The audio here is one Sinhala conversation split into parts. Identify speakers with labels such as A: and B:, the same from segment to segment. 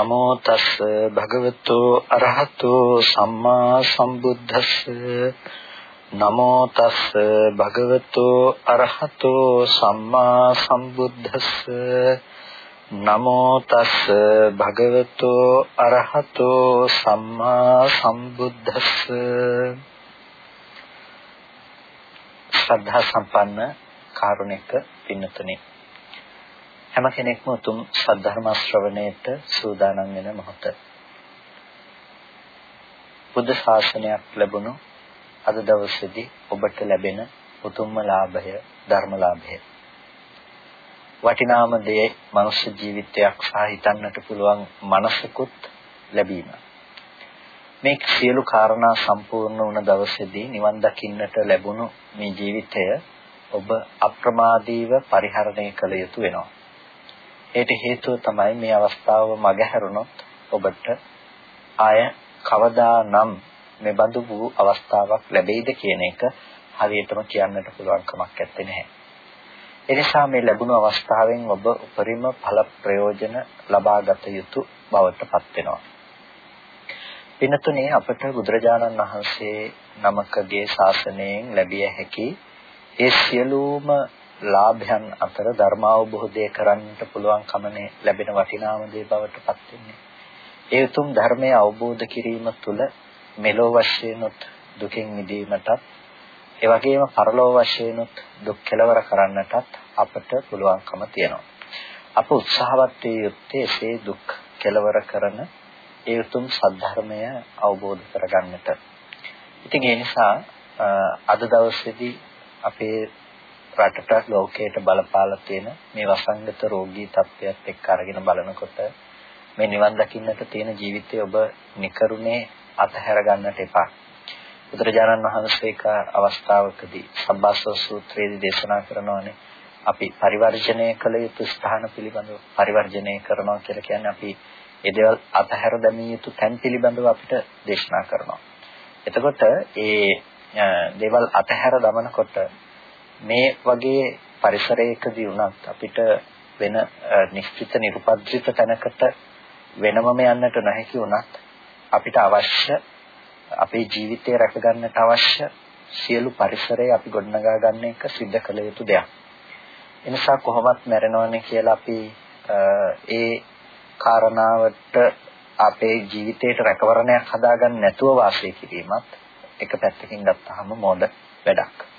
A: නමෝ තස් භගවතු අරහතෝ සම්මා සම්බුද්දස්ස. නමෝ තස් භගවතු අරහතෝ සම්මා සම්බුද්දස්ස. නමෝ තස් භගවතු අරහතෝ සම්මා සම්බුද්දස්ස. ශ්‍රද්ධා සම්පන්න කාරුණික පින්නතුනි හැම කෙනෙක්ම උතුම් සද්ධර්ම ශ්‍රවණයට සූදානම් වෙන මොහොත. බුද්ධ ශාසනයක් ලැබුණු අද දවසේදී ඔබට ලැබෙන උතුම්ම ලාභය ධර්මලාභය. වටිනාම දේ මනුෂ්‍ය ජීවිතයක් සහ හිතන්නට පුළුවන් මනසකුත් ලැබීම. මේ සියලු කාරණා සම්පූර්ණ වුණ දවසේදී නිවන් දකින්නට ලැබුණු මේ ජීවිතය ඔබ අප්‍රමාදීව පරිහරණය කළ යුතු වෙනවා. ඒට හේතුව තමයි මේ අවස්ථාව මගහැරුණොත් ඔබට ආය කවදානම් මේ බඳු වූ අවස්ථාවක් ලැබෙයිද කියන එක හරියටම කියන්නට පුළුවන් කමක් නැත්තේ නැහැ. එනිසා මේ ලැබුණු අවස්ථාවෙන් ඔබ උපරිම ඵල ප්‍රයෝජන ලබාගත යුතු බවට පත් වෙනවා. පින්තුනේ අපට බුදුරජාණන් වහන්සේ නමකගේ ශාසනයෙන් ලැබිය හැකි ඒ සියලුම ලාභයන් අතර ධර්මාවබෝධය කරන්නට පුළුවන් කමනේ ලැබෙන වටිනාම දේ බවට පත් වෙන්නේ. ඒ උතුම් ධර්මය අවබෝධ කිරීම තුළ මෙලෝ වශයෙන්ුත් දුකින් මිදීමටත් ඒ වගේම පරලෝ වශයෙන්ුත් දුක් කෙලවර කරන්නටත් අපට පුළුවන්කම තියෙනවා. අප උත්සාහවත් යුත්තේ එසේ දුක් කෙලවර කරන ඒ උතුම් සද්ධර්මය අවබෝධ කරගන්නට. ඉතින් ඒ නිසා අද දවසේදී අපේ රටට ලෝකයට බලපාලා තියෙන මේ වසංගත රෝගී තත්ත්වයක් එක්ක අරගෙන බලනකොට මේ නිවන් දකින්නට තියෙන ජීවිතය ඔබ නිකරුණේ අතහැර ගන්නට එපා. බුදුරජාණන් වහන්සේ එක අවස්ථාවකදී සබ්බාසව සූත්‍රයේදී දේශනා කරනවානේ අපි පරිවර්ජණය කළ යුතු ස්ථාන පිළිබඳව පරිවර්ජණය කරනවා කියලා කියන්නේ අපි ඒ දේවල් අතහැර දැමිය යුතු තැන් පිළිබඳව අපිට දේශනා කරනවා. එතකොට ඒ දේවල් අතහැර දමනකොට මේ වගේ පරිසරයකදී වුණත් අපිට වෙන නිශ්චිත නිර්පද්‍රිත තැනකට වෙනමම යන්නට නැහැකි වුණත් අපිට අවශ්‍ය අපේ ජීවිතය රැකගන්නට අවශ්‍ය සියලු පරිසරය අපි ගොඩනගා ගන්න එක සිද්ධ කළ යුතු දෙයක්. එනිසා කොහොමත් මැරෙනවනේ කියලා අපි ඒ කාරණාවට අපේ ජීවිතයට රැකවරණයක් හදාගන්න නැතුව වාසය කිරීමත් එක පැත්තකින් ගත්තාම මොඩ වැඩක්.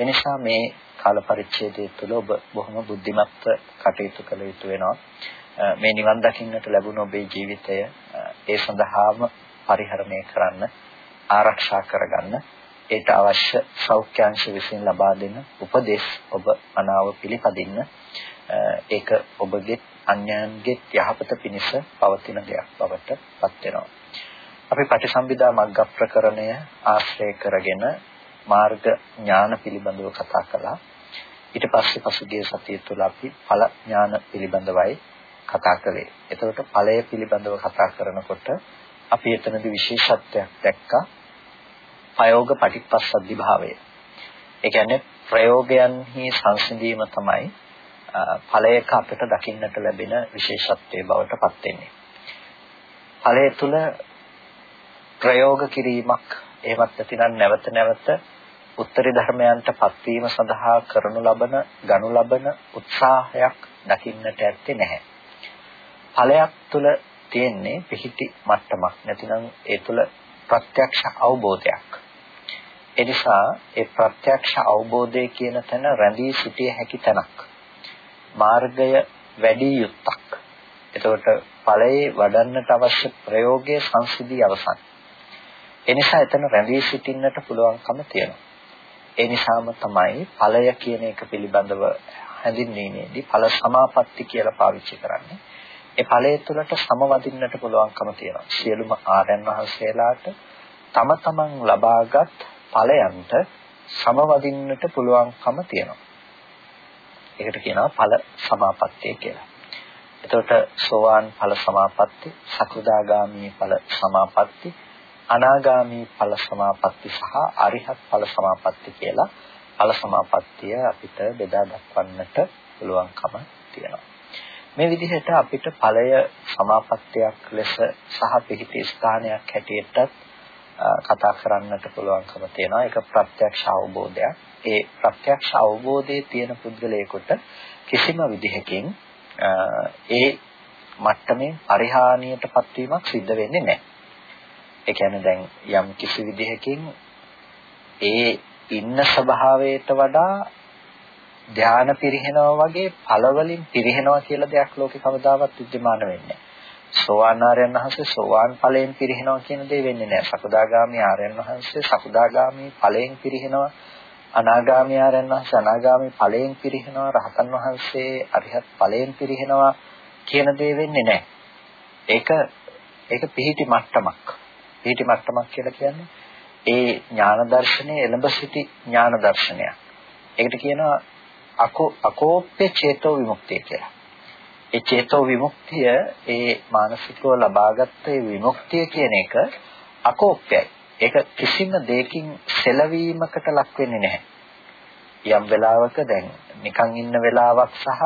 A: එනිසා මේ කාල පරිච්ඡේදය තුළ ඔබ බොහොම බුද්ධිමත්ව කටයුතු කළ යුතු වෙනවා. මේ නිවන් දකින්නට ලැබුණ ඔබේ ජීවිතය ඒ සඳහාම පරිහරණය කරන්න ආරක්ෂා කරගන්න ඒට අවශ්‍ය සෞඛ්‍යාංශ විසින් ලබා දෙන උපදෙස් ඔබ අනාව පිළිපදින්න ඒක ඔබගේ අන්‍යයන්ගේ යහපත පිණිස පවතින දෙයක් බවට පත් වෙනවා. අපි පටිසම්භිදා මග්ග ප්‍රකරණය ආශ්‍රය කරගෙන මාර්ග ඥාන පිළිබඳව කතා කළා. ඊට පස්සේ පසුගිය සතිය තුළ අපි ඵල ඥාන පිළිබඳවයි කතා කළේ. එතකොට ඵලය පිළිබඳව කතා කරනකොට අපි එතනදී විශේෂත්වයක් දැක්කා. ප්‍රයෝග පටිපස්සද්ධි භාවය. ඒ කියන්නේ ප්‍රයෝගයන්හි සංසිඳීම තමයි ඵලයක අපිට දකින්නට ලැබෙන විශේෂත්වයේ බවට පත් වෙන්නේ. ඵලය තුල ප්‍රයෝග කිරීමක් එහෙමත් නැතිනම් නැවත නැවත උත්තරී ධර්මයන්ට පත්වීම සඳහා කරනු ලබන ගනු ලබන උත්සාහයක් දකින්නට ඇත්තේ නැහැ. ඵලයක් තුල තියෙන්නේ පිහිටි මට්ටමක් නැතිනම් ඒ තුල ප්‍රත්‍යක්ෂ අවබෝධයක්. ඒ නිසා ඒ ප්‍රත්‍යක්ෂ අවබෝධය කියන තැන රැඳී සිටිය හැකි තැනක්. මාර්ගය වැඩි යුක්තක්. එතකොට ඵලයේ වඩන්නට අවශ්‍ය ප්‍රයෝගයේ සංසිද්ධිය අවසන්. ඒ නිසා එතන රැඳී සිටින්නට පුළුවන්කම තියෙනවා. ඒ නිසාම තමයි ඵලය කියන එක පිළිබඳව හැඳින්වීමේදී ඵල සමාපatti කියලා පාවිච්චි කරන්නේ. ඒ ඵලය තුළට සමවදින්නට පුළුවන්කම තියෙනවා. සියලුම ආරයන් වහන්සේලාට තම තමන් ලබාගත් ඵලයන්ට සමවදින්නට පුළුවන්කම තියෙනවා. ඒකට කියනවා ඵල සමාපත්තිය කියලා. එතකොට සෝවාන් ඵල සමාපatti, සකෘදාගාමී ඵල සමාපatti, අනාගාමී ඵල සමාපatti සහ අරිහත් ඵල සමාපatti කියලා ඵල සමාපත්තිය අපිට බෙදා දක්වන්නට පුළුවන්කම තියෙනවා. මේ විදිහට අපිට ඵලය සමාපත්තියක් ලෙස සහ පිහිටි ස්ථානයක් හැටියටත් කතා කරන්නට පුළුවන්කම තියෙනවා. ඒක ප්‍රත්‍යක්ෂ අවබෝධයක්. ඒ ප්‍රත්‍යක්ෂ අවබෝධයේ තියෙන පුද්ගලයෙකුට කිසිම විදිහකින් ඒ මට්ටමේ පරිහානියටපත් වීමක් සිද්ධ වෙන්නේ නැහැ. ඒ කියන්නේ දැන් යම් කිසි විදිහකින් ඒ ඉන්න ස්වභාවයට වඩා ධාන පිරිහෙනවා වගේ ඵලවලින් පිරිහෙනවා කියලා දෙයක් ලෝකේ කවදාවත් विद्यमान වෙන්නේ නැහැ. සෝවාන් ආර්යයන් වහන්සේ සෝවාන් ඵලයෙන් පිරිහෙනවා කියන දේ වෙන්නේ නැහැ. සකදාගාමි ආර්යයන් වහන්සේ සකදාගාමි ඵලයෙන් පිරිහෙනවා. අනාගාමි ආර්යයන් වහන්සේ අනාගාමි ඵලයෙන් පිරිහෙනවා. රහතන් වහන්සේ අරිහත් ඵලයෙන් පිරිහෙනවා කියන දේ වෙන්නේ නැහැ. ඒක ඒක පිහිටි මට්ටමක්. පිහිටි මට්ටමක් කියලා කියන්නේ ඒ ඥාන දර්ශනයේ එළඹ සිටි ඥාන දර්ශනයක්. ඒකට කියනවා අකෝ අකෝප්‍ය චේතෝ විමුක්තිය කියලා. ඒ චේතෝ විමුක්තිය ඒ මානසිකව ලබාගත්ත ඒ විමුක්තිය කියන එක අකෝප්‍යයි. ඒක කිසිම දෙයකින් සෙලවීමකට ලක් වෙන්නේ නැහැ. යම් වෙලාවක දැන් නිකන් ඉන්න වෙලාවක් සහ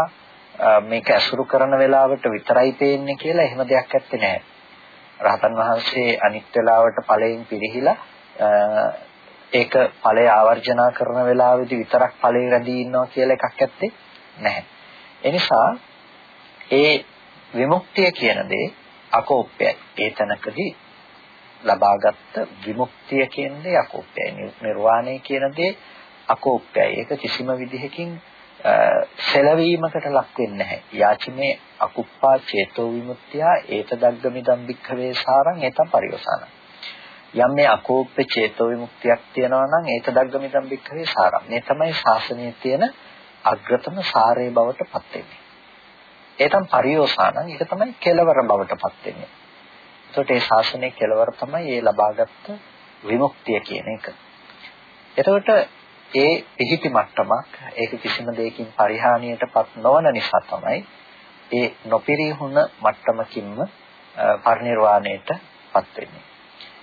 A: මේක ඇසුරු කරන වෙලාවට විතරයි පේන්නේ කියලා එහෙම දෙයක් ඇත්තේ නැහැ. රහතන් වහන්සේ අනිත් වෙලාවට ඵලයෙන් පිරිහිලා ඒක ඵලය ආවර්ජනා කරන වෙලාවෙදි විතරක් ඵලේ රැඳී ඉන්නවා කියලා එකක් ඇත්තේ නැහැ. එනිසා ඒ විමුක්තිය කියන දේ අකෝප්‍යයි. ඒ තැනකදී ලබාගත් විමුක්තිය කියන දේ අකෝප්‍යයි. නිර්වාණය කියන දේ අකෝප්‍යයි. ඒක කිසිම විදිහකින් සැලවීමකට ලක් වෙන්නේ නැහැ. යාචමේ අකුප්පා චේතෝ විමුක්තිය ඒතදග්ගමිදම් භික්ඛවේ සාරං ඒතම් පරිවසන. යම් මේ අකෝප්‍ය චේතෝ විමුක්තියක් තියෙනවා නම් ඒතදග්ගමිදම් භික්ඛවේ සාරං. මේ තමයි ශාසනයේ තියෙන අග්‍රතම සාරේ බවට පත් වෙන්නේ. ඒතම් පරියෝසානං ඒක තමයි කෙලවර බවටපත් වෙන්නේ. එතකොට ඒ ශාසනයේ කෙලවර තමයි ඒ ලබාගත් විමුක්තිය කියන එක. එතකොට ඒ පිහිටි මට්ටමක් ඒක කිසිම දෙයකින් පරිහානියටපත් නොවන නිසා තමයි ඒ නොපිරිහුණ මට්ටමකින්ම පරිණිරවාණයටපත් වෙන්නේ.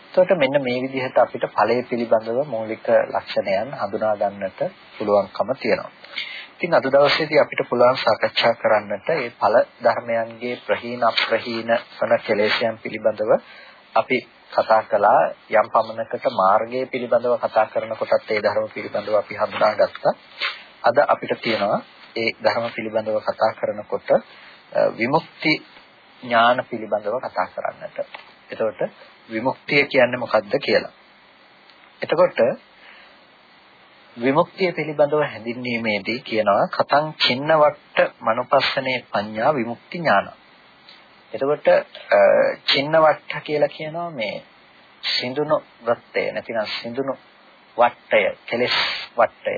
A: එතකොට මෙන්න මේ විදිහට අපිට ඵලය පිළිබඳව මූලික ලක්ෂණයන් හඳුනා ගන්නට පුළුවන්කම තියෙනවා. ඉතින් අද දවසේදී අපිට පුළුවන් සාකච්ඡා කරන්නට මේ ඵල ධර්මයන්ගේ ප්‍රහීන අප්‍රහීන වන කෙලෙසයන් පිළිබඳව අපි කතා කළා යම් පමණකට මාර්ගය පිළිබඳව කතා කරනකොටත් ඒ ධර්ම පිළිබඳව අපි හඳුනාගත්තා. අද අපිට තියෙනවා ඒ ධර්ම පිළිබඳව කතා කරනකොට විමුක්ති ඥාන පිළිබඳව කතා කරන්නට. එතකොට විමුක්තිය කියන්නේ මොකක්ද කියලා. එතකොට විමුක්තිය පිළිබඳව හැඳින්වීමේදී කියනවා කතං චින්නවට්ට මනුපස්සනේ පඤ්ඤා විමුක්ති ඥාන. එතකොට චින්නවට්ට කියලා කියනවා මේ සිඳුණු වෘත්තය නැතිනම් සිඳුණු වට්ටය කෙලස් වට්ටය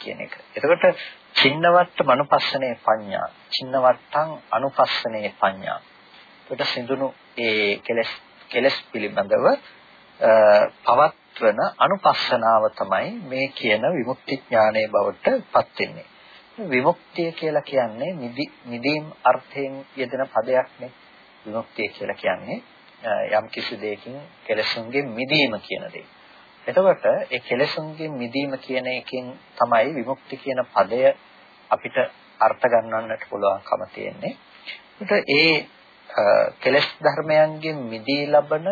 A: කියන එක. එතකොට චින්නවට්ට මනුපස්සනේ පඤ්ඤා. චින්නවට්ටං අනුපස්සනේ පඤ්ඤා. එතකොට සිඳුණු ඒ කෙලස් කෙලස් පිළිබඳව පවත් වන අනුපස්සනාව තමයි මේ කියන විමුක්ති ඥානයේ බවට පත් වෙන්නේ. විමුක්තිය කියලා කියන්නේ නිදීම් අර්ථයෙන් යෙදෙන පදයක් නේ. විමුක්තිය කියලා කියන්නේ යම් කිසි දෙයකින් කෙලසුන්ගෙන් මිදීම කියන දේ. එතකොට ඒ කෙලසුන්ගෙන් මිදීම කියන එකෙන් තමයි විමුක්ති කියන පදය අපිට අර්ථ ගන්නන්නට පුළුවන්කම තියෙන්නේ. ඒකට ඒ කෙලස් ධර්මයන්ගෙන් මිදී ලබන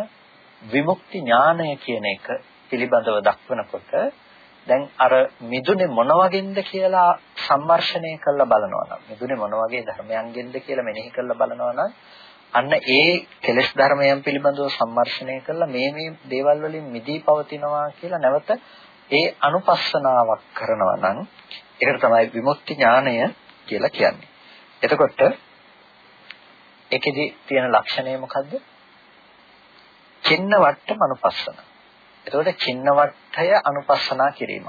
A: විමුක්ති ඥානය කියන එක පිළිබඳව දක්වනකොට දැන් අර මිදුනේ මොන වගේන්ද කියලා සම්මර්ෂණය කරලා බලනවා නම් මිදුනේ මොන වගේ ධර්මයන්ගෙන්ද කියලා මෙනෙහි කරලා බලනවා නම් අන්න ඒ කෙලෙස් ධර්මයන් පිළිබඳව සම්මර්ෂණය කරලා මේ මේ දේවල් වලින් මිදී පවතිනවා කියලා නැවත ඒ අනුපස්සනාවක් කරනවා නම් ඒකට තමයි විමුක්ති ඥානය කියලා කියන්නේ. එතකොට ඒකෙදි තියෙන ලක්ෂණය මොකද්ද? චින්න වට්ට මනුපස්සන. එතකොට චින්න වට්ටය අනුපස්සනා කිරීම.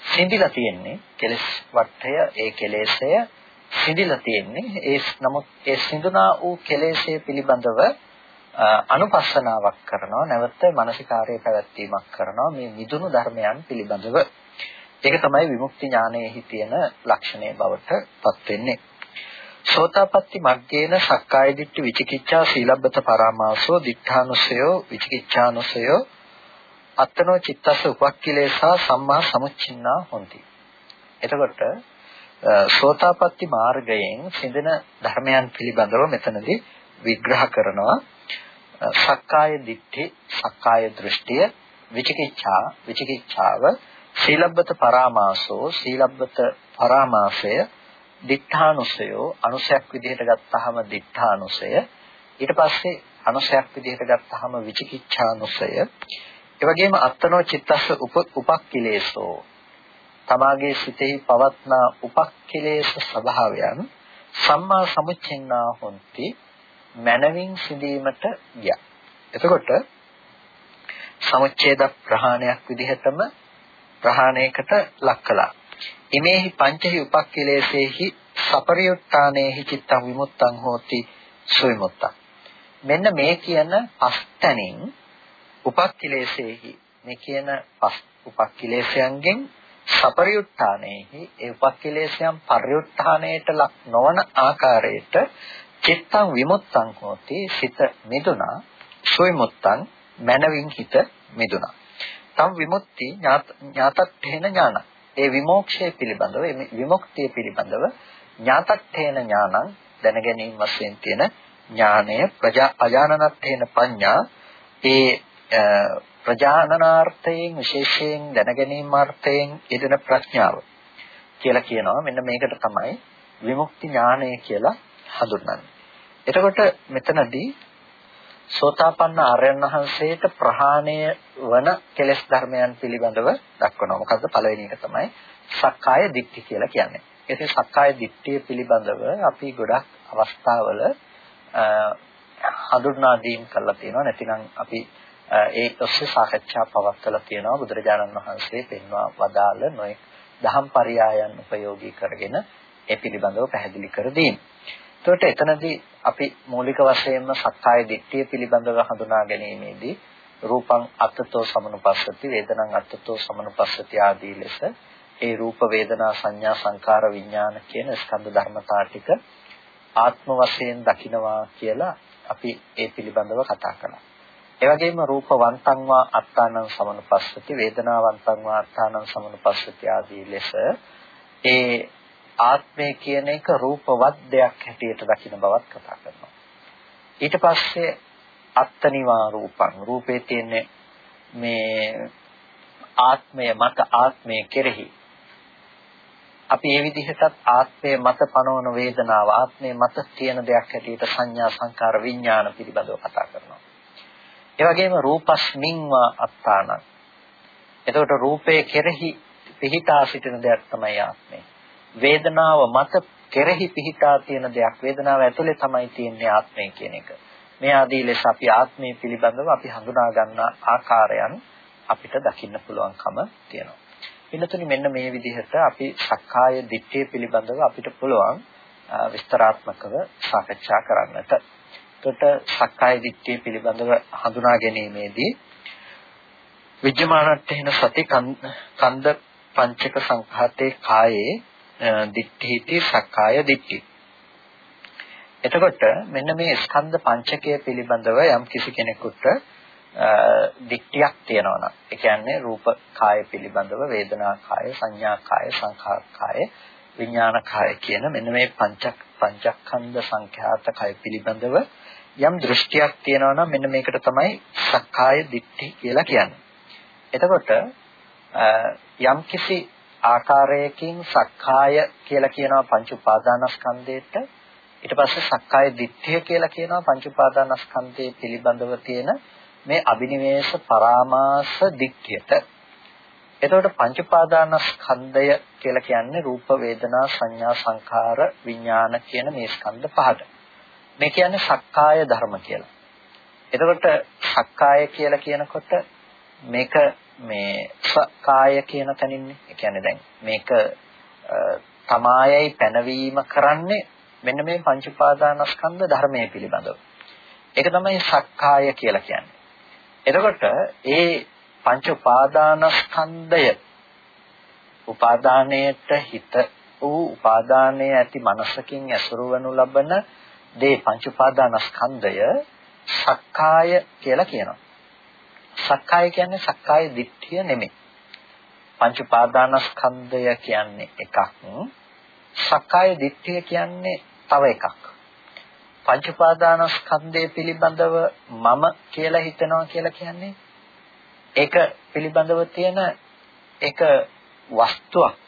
A: සිඳිලා තියෙන්නේ කෙලස් වට්ටය ඒ කෙලෙසය සිඳිලා තියෙන්නේ. ඒ නමුත් ඒ සිඳුනා වූ කෙලෙසය පිළිබඳව අනුපස්සනාවක් කරනවා. නැවත මානසිකාරයේ පැවැත්වීමක් කරනවා. මේ මිදුණු ධර්මයන් පිළිබඳව. ඒක තමයි විමුක්ති ඥානයේ තියෙන ලක්ෂණය බවට පත් වෙන්නේ. සෝතාපට්ටි මග්ගේන සක්කාය දිට්ඨි විචිකිච්ඡා සීලබ්බත පරාමාසෝ දිඨානුසයෝ විචිකිච්ඡානුසයෝ අත්තනෝ චිත්තස්ස උපක්ඛිලේසා සම්මා සමුච්චින්නා හොಂತಿ. එතකොට සෝතාපට්ටි මාර්ගයෙන් සිඳන ධර්මයන් පිළිබඳව මෙතනදී විග්‍රහ කරනවා. සක්කාය දිට්ඨි සක්කාය දෘෂ්ටිය විචිකිච්ඡා විචිකිච්ඡාව සීලබ්බත පරාමාසෝ සීලබ්බත පරාමාසය දිඨානුසයෝ අනුසයක් විදිහට ගත්තාම දිඨානුසය ඊට පස්සේ අනුසයක් විදිහට ගත්තාම විචිකිච්ඡානුසය. ඒ වගේම අත්තනෝ චිත්තස්ස උපක්ඛිලේසෝ තමාගේ සිතෙහි පවත්නා උපක්ඛිලේශ ස්වභාවයන් සම්මා සමුච්චෙන්නා හොಂತಿ මනවින් සිඳීමට ගියා. එතකොට සමුච්ඡේද ප්‍රහාණයක් විදිහටම ප්‍රහාණයකට ලක් කළා. ඉමේහි පංචහි උපක්ඛිලේශේහි සපරියුත්තානේහි චිත්තං විමුක්තං හෝති සුවිමුක්තං. මෙන්න මේ කියන පස්තනින් උපක්ඛිලේශේහි මේ කියන පස් උපක්ඛිලේශයන්ගෙන් සපරියුත්තානේහි ඒ උපක්ඛිලේශයන් පරියුත්තානයට ලක් නොවන ආකාරයට චිත්තං විමුක්තං හෝති සිත මිදුණා සුවිමුක්තං මනවින් හිත මිදුණා. තම් විමුක්ති ඥාතත්තේන ඥාන. ඒ විමෝක්ෂය පිළිබඳව විමුක්තිය පිළිබඳව ඥාතත්තේන ඥානං දැන ගැනීම වශයෙන් තියෙන ඥානය ප්‍රජා අජානනත්තේන පඤ්ඤා ඒ ප්‍රජානනාර්ථයෙන් විශේෂයෙන් දැනගැනීමාර්ථයෙන් යෙදෙන ප්‍රඥාව කියලා කියනවා. මෙන්න මේකට තමයි විමුක්ති ඥානය කියලා හඳුන්වන්නේ. එතකොට මෙතනදී සෝතාපන්න ආර්යයන් වහන්සේට ප්‍රහාණය වන කෙලෙස් ධර්මයන් පිළිබඳව දක්වනවා. මොකද්ද පළවෙනි එක තමයි සක්කාය දිට්ඨි කියලා කියන්නේ. ඉතින් සක්කාය දිට්ඨිය පිළිබඳව අපි ගොඩක් අවස්ථාවල හඳුන්වා දීම් කරලා තියෙනවා. නැතිනම් අපි ඒ ඔස්සේ සාකච්ඡා පවත්වලා තියෙනවා බුදුරජාණන් වහන්සේ පෙන්වා වදාළ නොඑක් දහම් පරයයන් උපයෝගී කරගෙන ඒ පිළිබඳව පැහැදිලි කර දීම. එතකොට එතනදී අපි මූලික වශයෙන්ම සක්කාය දිට්ඨිය පිළිබඳව හඳුනා ගැනීමේදී රූපං අත්තතෝ සමනුපස්සති වේදනං අත්තතෝ සමනුපස්සති ආදී ලෙස ඒ රූප වේදනා සංඥා සංකාර විඥාන කියන ස්කන්ධ ධර්මතා ටික ආත්ම වශයෙන් දකිනවා කියලා අපි ඒ පිළිබඳව කතා කළා. ඒ වගේම රූපවන්තං වා අත්තානං සමනුපස්සති වේදනාවන්තං වා අත්තානං සමනුපස්සති ආදී ලෙස ඒ ආත්මය කියන එක රූපවත් දෙයක් හැටියට දකින බවත් කතා කරනවා. ඊට පස්සේ අත්තනිවා රූපං රූපේ තියෙන මේ ආත්මය මත ආත්මය කෙරෙහි අපි මේ විදිහටත් ආත්මය මත පනවන වේදනාව ආත්මය මත තියෙන දෙයක් හැටියට සංඥා සංකාර විඥාන පිළිබඳව කතා කරනවා. ඒ වගේම රූපස්මින්වා අත්තානං. එතකොට රූපයේ කෙරෙහි පිහිටා සිටින දෙයක් තමයි ආත්මය. වේදනාව මත කෙරෙහි පිහිටා තියෙන දෙයක් වේදනාව ඇතුලේ තමයි තියෙන්නේ ආත්මය කියන එක. මේ ආදී ලෙස අපි ආත්මය පිළිබඳව අපි හඳුනා ගන්න ආකාරයන් අපිට දකින්න පුළුවන්කම තියෙනවා. වෙනතුනි මෙන්න මේ විදිහට අපි සක්කාය දිට්ඨිය පිළිබඳව අපිට පුළුවන් විස්තරාත්මකව සාකච්ඡා කරන්නට. එතකොට සක්කාය දිට්ඨිය පිළිබඳව හඳුනා ගැනීමේදී විජ්ජමානට්ඨේන සති කන්ද පංචක සංඛාතේ කායේ දිට්ඨිති සක්කාය දිට්ඨි. එතකොට මෙන්න මේ ස්කන්ධ පංචකය පිළිබඳව යම් කිසි කෙනෙකුට දික්තියක් තියෙනවා නම් ඒ කියන්නේ රූප කාය පිළිබඳව වේදනා කාය සංඥා කාය සංඛාර කාය විඥාන කාය කියන මෙන්න මේ පංච පංචස්කන්ධ සංඛ්‍යාත කය පිළිබඳව යම් දෘෂ්ටියක් තියෙනවා නම් මෙන්න මේකට තමයි සක්කාය දිට්ඨි කියලා කියන්නේ. එතකොට යම් කිසි ආකාරයකින් සක්කාය කියලා කියනවා පංච උපාදානස්කන්ධයට ඊට පස්සේ සක්කාය දිට්ඨිය කියලා කියනවා පංච උපාදානස්කන්ධයේ පිළිබඳව තියෙන මේ අබිනිවේෂ පරාමාස දික්කියට එතකොට පංච උපාදානස්කන්ධය කියලා කියන්නේ රූප වේදනා සංඥා සංඛාර විඥාන කියන මේ ස්කන්ධ පහට. මේ කියන්නේ සක්කාය ධර්ම කියලා. එතකොට සක්කාය කියලා කියනකොට මේක මේ සක්කාය කියන තැනින්නේ. ඒ කියන්නේ දැන් මේක තමායයි පැනවීම කරන්නේ මෙන්න මේ පංච උපාදානස්කන්ධ ධර්මයේ පිළිබඳව. ඒක තමයි සක්කාය කියලා කියන්නේ. එතකොට ඒ පංච උපාදානස්කන්ධය උපාදානයට හිත වූ උපාදානයේ ඇති මනසකින් ඇසුරු වනු ලබන දේ පංච උපාදානස්කන්ධය සක්කාය කියලා කියනවා. සක්කාය කියන්නේ සක්කාය දිට්ඨිය නෙමෙයි. පංච උපාදානස්කන්ධය කියන්නේ එකක් සක්කාය දිට්ඨිය කියන්නේ තව එකක්. පංච උපාදානස්කන්ධය පිළිබඳව මම කියලා හිතනවා කියලා කියන්නේ ඒක පිළිබඳව තියෙන එක වස්තුවක්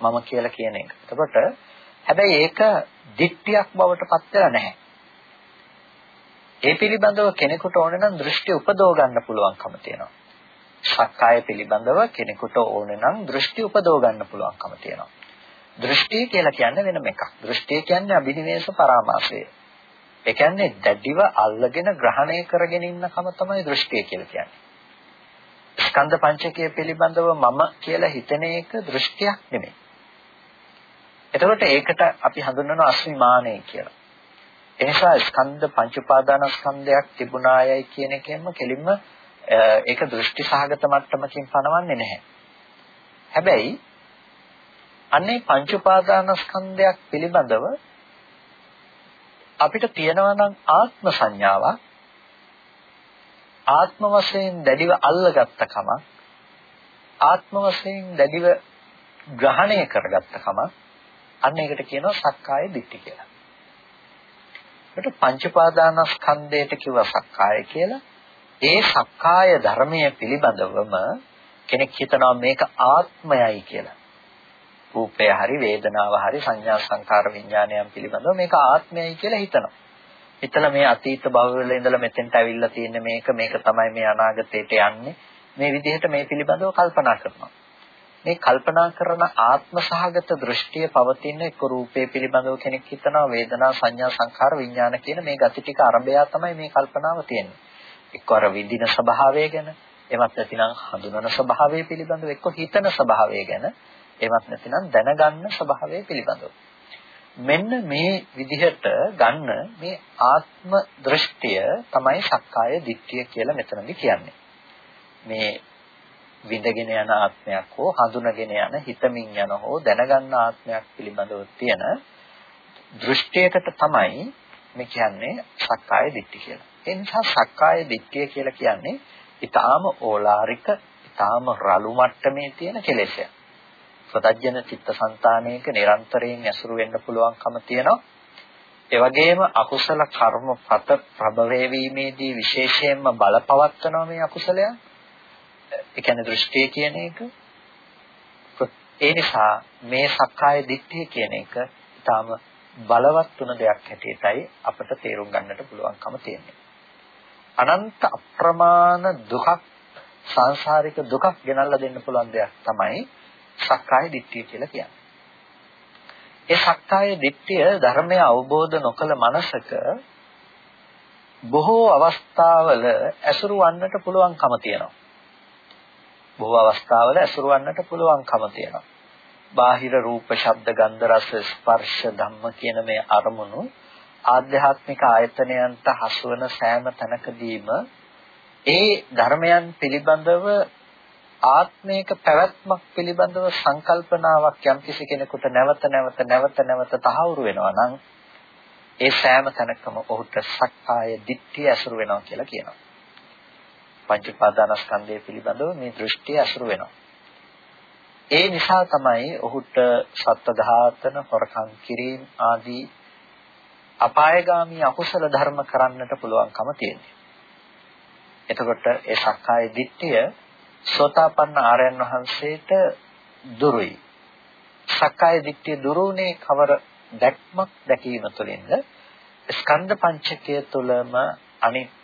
A: මම කියලා කියන එක. එතකොට හැබැයි ඒක දිට්ඨියක් බවට පත් වෙලා නැහැ. ඒ පිළිබඳව කෙනෙකුට ඕන නම් දෘෂ්ටි උපදව ගන්න පුළුවන්කම තියෙනවා. සක්කාය පිළිබඳව කෙනෙකුට ඕන නම් දෘෂ්ටි උපදව ගන්න පුළුවන්කම තියෙනවා. දෘෂ්ටි කියලා කියන්නේ වෙනම එකක්. දෘෂ්ටිය කියන්නේ අභිනිවේෂ පරාමාසය. ඒ කියන්නේ දැඩිව අල්ලගෙන ග්‍රහණය කරගෙන ඉන්නකම තමයි දෘෂ්ටිය කියලා කියන්නේ. ස්කන්ධ පංචකය පිළිබඳව මම කියලා හිතන එක දෘෂ්ටියක් නෙමෙයි. එතකොට ඒකට අපි හඳුන්වනවා අස්මිමානය කියලා. එනිසා ස්කන්ධ පංච උපාදානස්කන්ධයක් තිබුණායයි කියන එකෙන්ම කෙලින්ම ඒක දෘෂ්ටි සහගත මට්ටමකින් පනවන්නේ නැහැ. හැබැයි අන්නේ පංච උපාදානස්කන්ධයක් පිළිබඳව අපිට තියෙනවා නම් ආත්ම සංඥාවක් ආත්ම වශයෙන් දැඩිව අල්ලගත්ත කම ආත්ම වශයෙන් දැඩිව ග්‍රහණය කරගත්ත කම අන්න ඒකට කියනවා සක්කාය දිට්ඨි කියලා. ඒකට පංච උපාදානස්කන්ධයට කිව්ව සක්කාය කියලා. ඒ සක්කාය ධර්මය පිළිබඳවම කෙනෙක් හිතනවා මේක ආත්මයයි කියලා. රූපය හරි වේදනාව හරි සංඥා සංකාර විඥානයන් පිළිබඳව මේක ආත්මයයි කියලා හිතනවා. හිතලා මේ අතීත භවවල ඉඳලා මෙතෙන්ට ඇවිල්ලා තියෙන මේක මේක තමයි මේ අනාගතයට යන්නේ. මේ විදිහට මේ පිළිබඳව කල්පනා කරනවා. මේ කල්පනා කරන ආත්ම සහගත දෘෂ්ටිය පවතින එක්ක රූපේ පිළිබඳව කෙනෙක් හිතනවා වේදනා සංඥා සංඛාර විඥාන කියන මේ ගති ටික අරබය තමයි මේ කල්පනාව තියෙන්නේ. එක්ක අර විඳින ස්වභාවය ගැන, එමත් නැතිනම් හඳුනන ස්වභාවය පිළිබඳව, එක්ක හිතන ස්වභාවය ගැන, එමත් නැතිනම් දැනගන්න ස්වභාවය පිළිබඳව. මෙන්න මේ විදිහට ගන්න මේ ආත්ම දෘෂ්ටිය තමයි සක්කාය දිට්ඨිය කියලා මෙතනදි කියන්නේ. මේ විඳගෙන යන ආත්මයක් හෝ හඳුනගෙන යන හිතමින් යන හෝ දැනගන්න ආත්මයක් පිළිබඳව තියෙන දෘෂ්ටියකට තමයි මේ කියන්නේ සක්කාය දිට්ඨිය කියලා. ඒ නිසා සක්කාය දිට්ඨිය කියලා කියන්නේ ඊටාම ඕලාරික, ඊටාම රළු මට්ටමේ තියෙන කෙලෙසයක්. ප්‍රතජන චිත්තසංතානයක නිරන්තරයෙන් ඇසුරු වෙන්න පුළුවන්කම තියෙනවා. ඒ වගේම අකුසල කර්මපත ප්‍රබවේ වීමේදී විශේෂයෙන්ම බලපවත්වනවා මේ අකුසලයන්. ඒ කියන්නේ දෘෂ්ටිය කියන එක. ඒ නිසා මේ සක්කාය දිට්ඨිය කියන එක ඊටාම බලවත් තුන දෙයක් හැටියටයි අපිට තේරුම් ගන්නට පුළුවන්කම තියෙන්නේ. අනන්ත අප්‍රමාණ දුකක් සංසාරික දුකක් ගෙනල්ලා දෙන්න පුළුවන් දෙයක් තමයි සක්කාය දිට්ඨිය කියලා කියන්නේ. ඒ සක්කාය දිට්ඨිය ධර්මය අවබෝධ නොකළ මනසක බොහෝ අවස්ථාවල ඇසුරු වන්නට පුළුවන්කම තියෙනවා. බොහෝ අවස්ථාවල ඇසුරු වන්නට පුළුවන්කම තියෙනවා. බාහිර රූප, ශබ්ද, ගන්ධ, රස, ස්පර්ශ, ධම්ම කියන මේ අරමුණු ආධ්‍යාත්මික ආයතනයන්ට හසුවන සෑම තැනකදීම ඒ ධර්මයන් පිළිබඳව ආත්මයක පැවැත්මක් පිළිබඳව සංකල්පනාවක් යම්කිසි කෙනෙකුට නැවත නැවත නැවත නැවත තහවුරු වෙනවා නම් ඒ සෑම තැනකම ඔහුට සක්කාය දිට්ඨිය ඇසුරු වෙනවා කියලා කියනවා. පංච උපාදානස්කන්ධය පිළිබඳව මේ දෘෂ්ටිය ඇසුරු වෙනවා. ඒ නිසා තමයි ඔහුට සත්ත්ව ඝාතන, හොරකම් කිරීම ආදී අපායগামী අකුසල ධර්ම කරන්නට පුළුවන්කම තියෙන්නේ. එතකොට ඒ සක්කාය දිට්ඨිය සෝතාපන්න ආර්යයන් වහන්සේට දුරුයි. සක්කාය දිට්ඨිය දුරුුනේ කවර දැක්මක් දැකීම තුළින්ද ස්කන්ධ පංචකය තුළම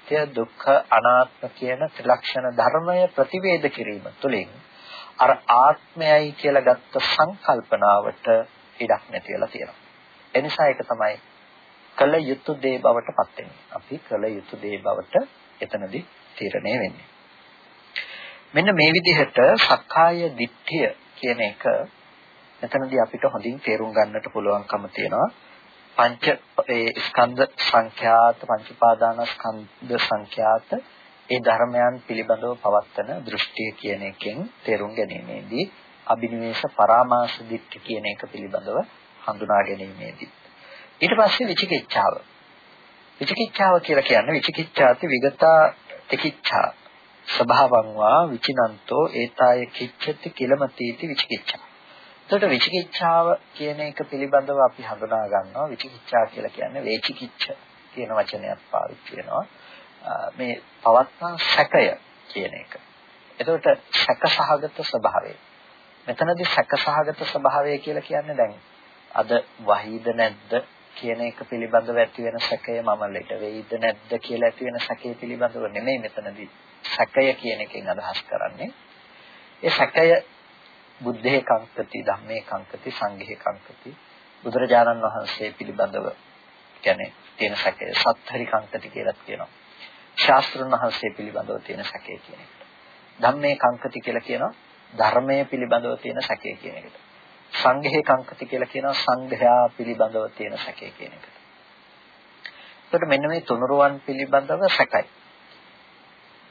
A: අනිත්‍ය දුක්ඛ අනාත්ම කියන ත්‍රිලක්ෂණ ධර්මය ප්‍රතිවේද කිරීම තුළින් අර ආත්මයයි කියලා ගත්ත සංකල්පනාවට ඉඩක් නැති වෙලා තියෙනවා. එනිසා ඒක තමයි කල යුතු දේ බවට පත් වෙන්නේ. අපි කල යුතු දේ බවට එතනදී තීරණය වෙන්නේ. මෙන්න මේ විදිහට සක්කාය දිට්ඨිය කියන එක මෙතනදී අපිට හොඳින් තේරුම් ගන්නට පුළුවන්කම තියෙනවා. පංච ඒ ස්කන්ධ සංඛ්‍යාත පංච උපාදානස්කන්ධ සංඛ්‍යාත ඒ ධර්මයන් පිළිබඳව පවත්තන දෘෂ්ටිය කියන එකෙන් තේරුම් ගැනීමේදී අබිනිවේෂ පරාමාස දිට්ඨි කියන එක පිළිබඳව හඳුනා ගැනීමේදී. ඊට පස්සේ විචිකිච්ඡාව. විචිකිච්ඡාව කියලා කියන්නේ විචිකිච්ඡාති විගතා තිකිච්ඡා. ස්වභාවං වා විචිනන්තෝ ඒතාය කිච්ඡති කිලමතීති විචිකිච්ඡා. එතකොට විචිකිච්ඡාව කියන එක පිළිබඳව අපි හඳුනා ගන්නවා විචිකිච්ඡා කියලා කියන්නේ වේචිකිච්ඡ කියන වචනයක් පාවිච්චි වෙනවා. මේ පවත්නා සැකය කියන එක. එතකොට සැකසහගත ස්වභාවය. මෙතනදී සැකසහගත ස්වභාවය කියලා කියන්නේ දැන් අද වහීද නැද්ද කියන එක පිළිබඳව ඇති වෙන සැකය මම ලෙඩ වෙයිද නැද්ද කියලා ඇති වෙන සැකය පිළිබඳව නෙමෙයි මෙතනදී සැකය කියන එකෙන් අදහස් කරන්නේ. ඒ සැකය බුද්ධේ කංකති ධම්මේ කංකති සංඝේ කංකති බුදුරජාණන් වහන්සේ පිළිබඳව කියන්නේ තියෙන සැකය සත්හරි කංකති කියලා කියනවා. ශාස්ත්‍රඥ වහන්සේ පිළිබඳව තියෙන සැකය කියන එකට. ධම්මේ කංකති කියලා කියනවා ධර්මයේ පිළිබඳව තියෙන සැකය කියන එකට. සංඝේ කංකති කියලා කියනවා සංඝයා පිළිබඳව තියෙන සැකය කියන එකට. එතකොට මෙන්න මේ තුනුරුවන් පිළිබඳව සැකයි.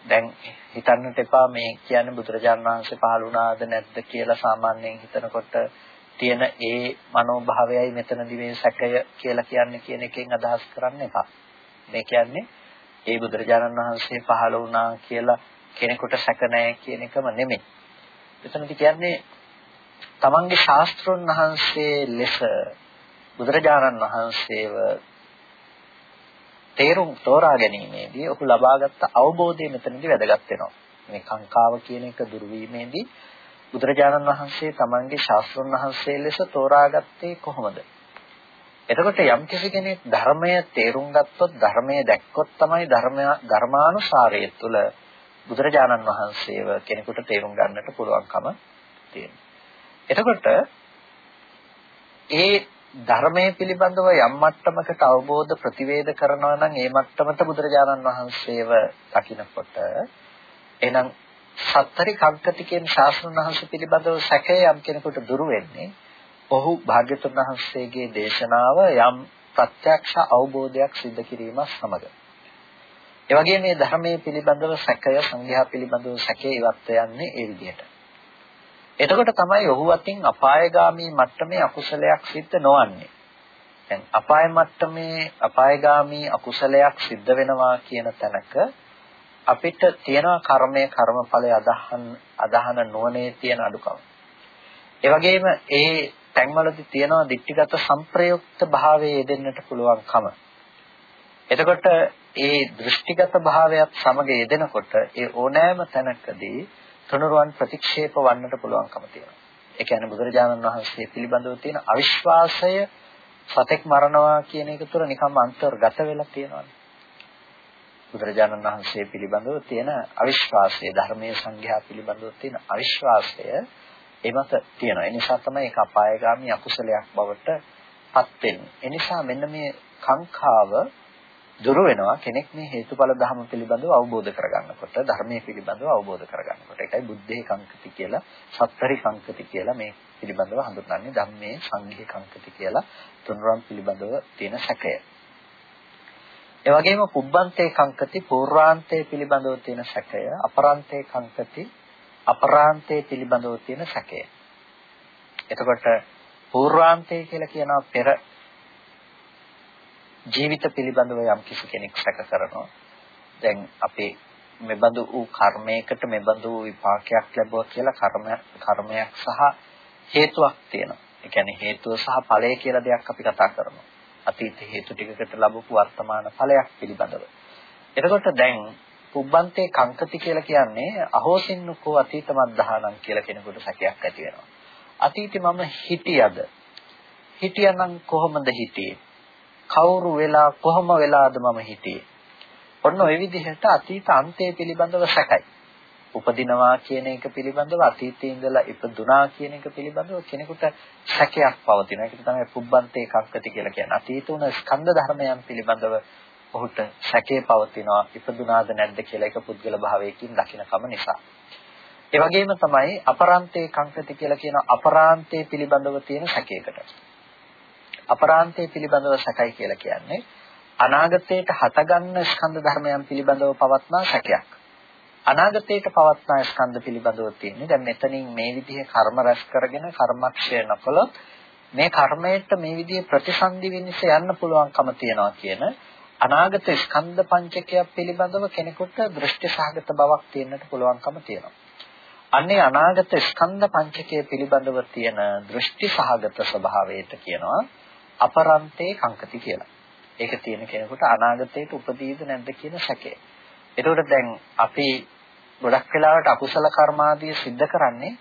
A: දැන් හිතන්නට එපා මේ කියන්නේ බුදුරජාන් වහන්සේ පහළ වුණාද නැද්ද කියලා සාමාන්‍යයෙන් හිතනකොට තියෙන ඒ මනෝභාවයයි මෙතනදි මේ සැකය කියලා කියන්නේ කියන එකෙන් අදහස් කරන්න එපා. මේ කියන්නේ ඒ බුදුරජාණන් වහන්සේ පහළ වුණා කියලා කෙනෙකුට සැක නැහැ කියන එකම නෙමෙයි. එතනදි කියන්නේ තමන්ගේ ශාස්ත්‍රඥ වහන්සේ ලෙස බුදුරජාණන් වහන්සේව තේරුම් තෝරා ගැනීමේදී ඔහු ලබාගත් අවබෝධය මෙතනදී වැදගත් වෙනවා. මේ කාංකාව කියන එක දුරු වීමේදී බුදුරජාණන් වහන්සේ තමන්ගේ ශාස්ත්‍රඥ වහන්සේ ලෙස තෝරාගත්තේ කොහොමද? එතකොට යම් කෙනෙක් ධර්මය තේරුම් ගත්තොත් ධර්මය දැක්කොත් තමයි ධර්මය ධර්මානුසාරය තුළ බුදුරජාණන් වහන්සේව කෙනෙකුට තේරුම් ගන්නට පුළුවන්කම තියෙනවා. එතකොට ඒ ධර්මයේ පිළිබඳව යම් මට්ටමකට අවබෝධ ප්‍රතිවේද කරනවා නම් ඒ මට්ටමට බුදුරජාණන් වහන්සේව දකිනකොට එහෙනම් සත්තරි කග්ගති කියන ශාස්ත්‍රඥ වහන්සේ පිළිබඳව සැකය යම් කෙනෙකුට දුරු වෙන්නේ ඔහු භාග්‍යතුන් වහන්සේගේ දේශනාව යම් ප්‍රත්‍යක්ෂ අවබෝධයක් සිද්ධ කිරීම සමග. ඒ වගේම මේ ධර්මයේ පිළිබඳව සැකය සංඝයා පිළිබඳව සැකේ ඉවත් යන්නේ ඒ විදිහට. එතකොට තමයි ඔහු අතින් අපායගාමී මට්ටමේ අකුසලයක් සිද්ධ නොවන්නේ. දැන් අපාය මට්ටමේ අපායගාමී අකුසලයක් සිද්ධ වෙනවා කියන තැනක අපිට තියෙන කර්මය කර්මඵලය අදහන් අදහන නොනේ තියෙන අඩුකම. ඒ වගේම ඒ තැන්වලදී තියෙන දික්ටිගත සංප්‍රයුක්ත භාවයේ යෙදෙන්නට පුළුවන්කම. එතකොට ඒ දෘෂ්ටිගත භාවයත් සමග යෙදෙනකොට ඒ ඕනෑම තැනකදී තුනුරුවන් ප්‍රතික්ෂේප වන්නට පුළුවන්කම තියෙනවා. ඒ කියන්නේ බුදුරජාණන් වහන්සේ පිළිබඳව තියෙන අවිශ්වාසය සතෙක් මරනවා කියන එක තුළ නිකම්ම අන්තර්ගත වෙලා තියෙනවානේ. බුදුරජාණන් වහන්සේ පිළිබඳව තියෙන අවිශ්වාසය ධර්මයේ සංඝයා පිළිබඳව තියෙන අවිශ්වාසය ඒ මත තියෙනවා. ඒ නිසා තමයි ඒක අපායগামী අකුසලයක් බවට පත් වෙන්නේ. ඒ නිසා මෙන්න මේ කාංකාව දුර වෙනවා කෙනෙක් මේ හේතුඵල ධර්ම පිළිබඳව අවබෝධ කරගන්නකොට ධර්මයේ පිළිබඳව අවබෝධ කරගන්නකොට. ඒකයි බුද්ධේ කංකති කියලා, සත්තරි කංකති කියලා මේ පිළිබඳව හඳුන්වන්නේ ධම්මේ සංඝේ කංකති කියලා තුන්වරම් පිළිබඳව තියෙන සැකය. ඒ වගේම පුබ්බන්තේ කංකති පූර්වාන්තේ පිළිබඳව තියෙන සැකය, අපරාන්තේ කංකති අපරාන්තයේ පිළිබඳව තියෙන සැකය. එතකොට පූර්වාන්තය කියලා කියනවා පෙර ජීවිත පිළිබඳව යම් කිසි කෙනෙක් සැක කරනවා. දැන් අපේ මෙබඳු වූ කර්මයකට මෙබඳු වූ විපාකයක් ලැබුවා කියලා කර්ම කර්මයක් සහ හේතුවක් තියෙනවා. ඒ කියන්නේ හේතුව සහ ඵලය කියලා දෙයක් අපි කතා කරනවා. අතීත හේතු ටිකකට ලැබපු වර්තමාන ඵලයක් පිළිබඳව. එතකොට දැන් පුබ්බන්තේ කංකති කියලා කියන්නේ අහෝසින්නකෝ අතීත මද්දහනම් කියලා කෙනෙකුට සැකයක් ඇති වෙනවා. අතීතේ මම හිටියද? හිටියනම් කොහොමද හිටියේ? කවුරු වෙලා කොහොම වෙලාද මම හිටියේ? ඔන්න ওই විදිහට අතීත අන්තය පිළිබඳව සැකයි. උපදිනවා කියන එක පිළිබඳව අතීතයේ ඉඳලා ඉපදුනා කියන එක පිළිබඳව කෙනෙකුට සැකයක් පවතිනවා. ඒක තමයි පුබ්බන්තේ කංකති කියලා කියන්නේ. අතීත උන ස්කන්ධ ධර්මයන් පිළිබඳව ඔහුට සැකේ පවතිනවා ඉපදුනාද නැද්ද කියලා එක පුද්ගල භාවයකින් දකිනකම නිසා. ඒ වගේම තමයි අපරාන්තේ කංකති කියලා කියන අපරාන්තේ පිළිබඳව තියෙන සැකයකට. අපරාන්තේ පිළිබඳව සැකයි කියලා කියන්නේ අනාගතයට හටගන්න ස්කන්ධ ධර්මයන් පිළිබඳව පවත්නා සැකයක්. අනාගතයට පවත්නා ස්කන්ධ පිළිබඳව තියෙන්නේ දැන් මෙතනින් මේ විදිහේ කර්ම රැස් කරගෙන කර්මක්ෂය නොකළොත් මේ කර්මයට මේ විදිහේ ප්‍රතිසන්දි වෙනස යන්න පුළුවන්කම තියනවා කියන අනාගත ස්කන්ධ පංචකය පිළිබඳව කෙනෙකුට දෘෂ්ටි සහගත බවක් තියෙන්නට පුළුවන්කම තියෙනවා. අන්නේ අනාගත ස්කන්ධ පංචකය පිළිබඳව තියෙන දෘෂ්ටි සහගත ස්වභාවයට කියනවා අපරන්තේ කංකති කියලා. ඒක තියෙන කෙනෙකුට අනාගතයට උපදීද නැද්ද කියන සැකය. එතකොට දැන් අපි ගොඩක් වෙලාවට අකුසල කර්මාදී සිද්ධ කරන්නේ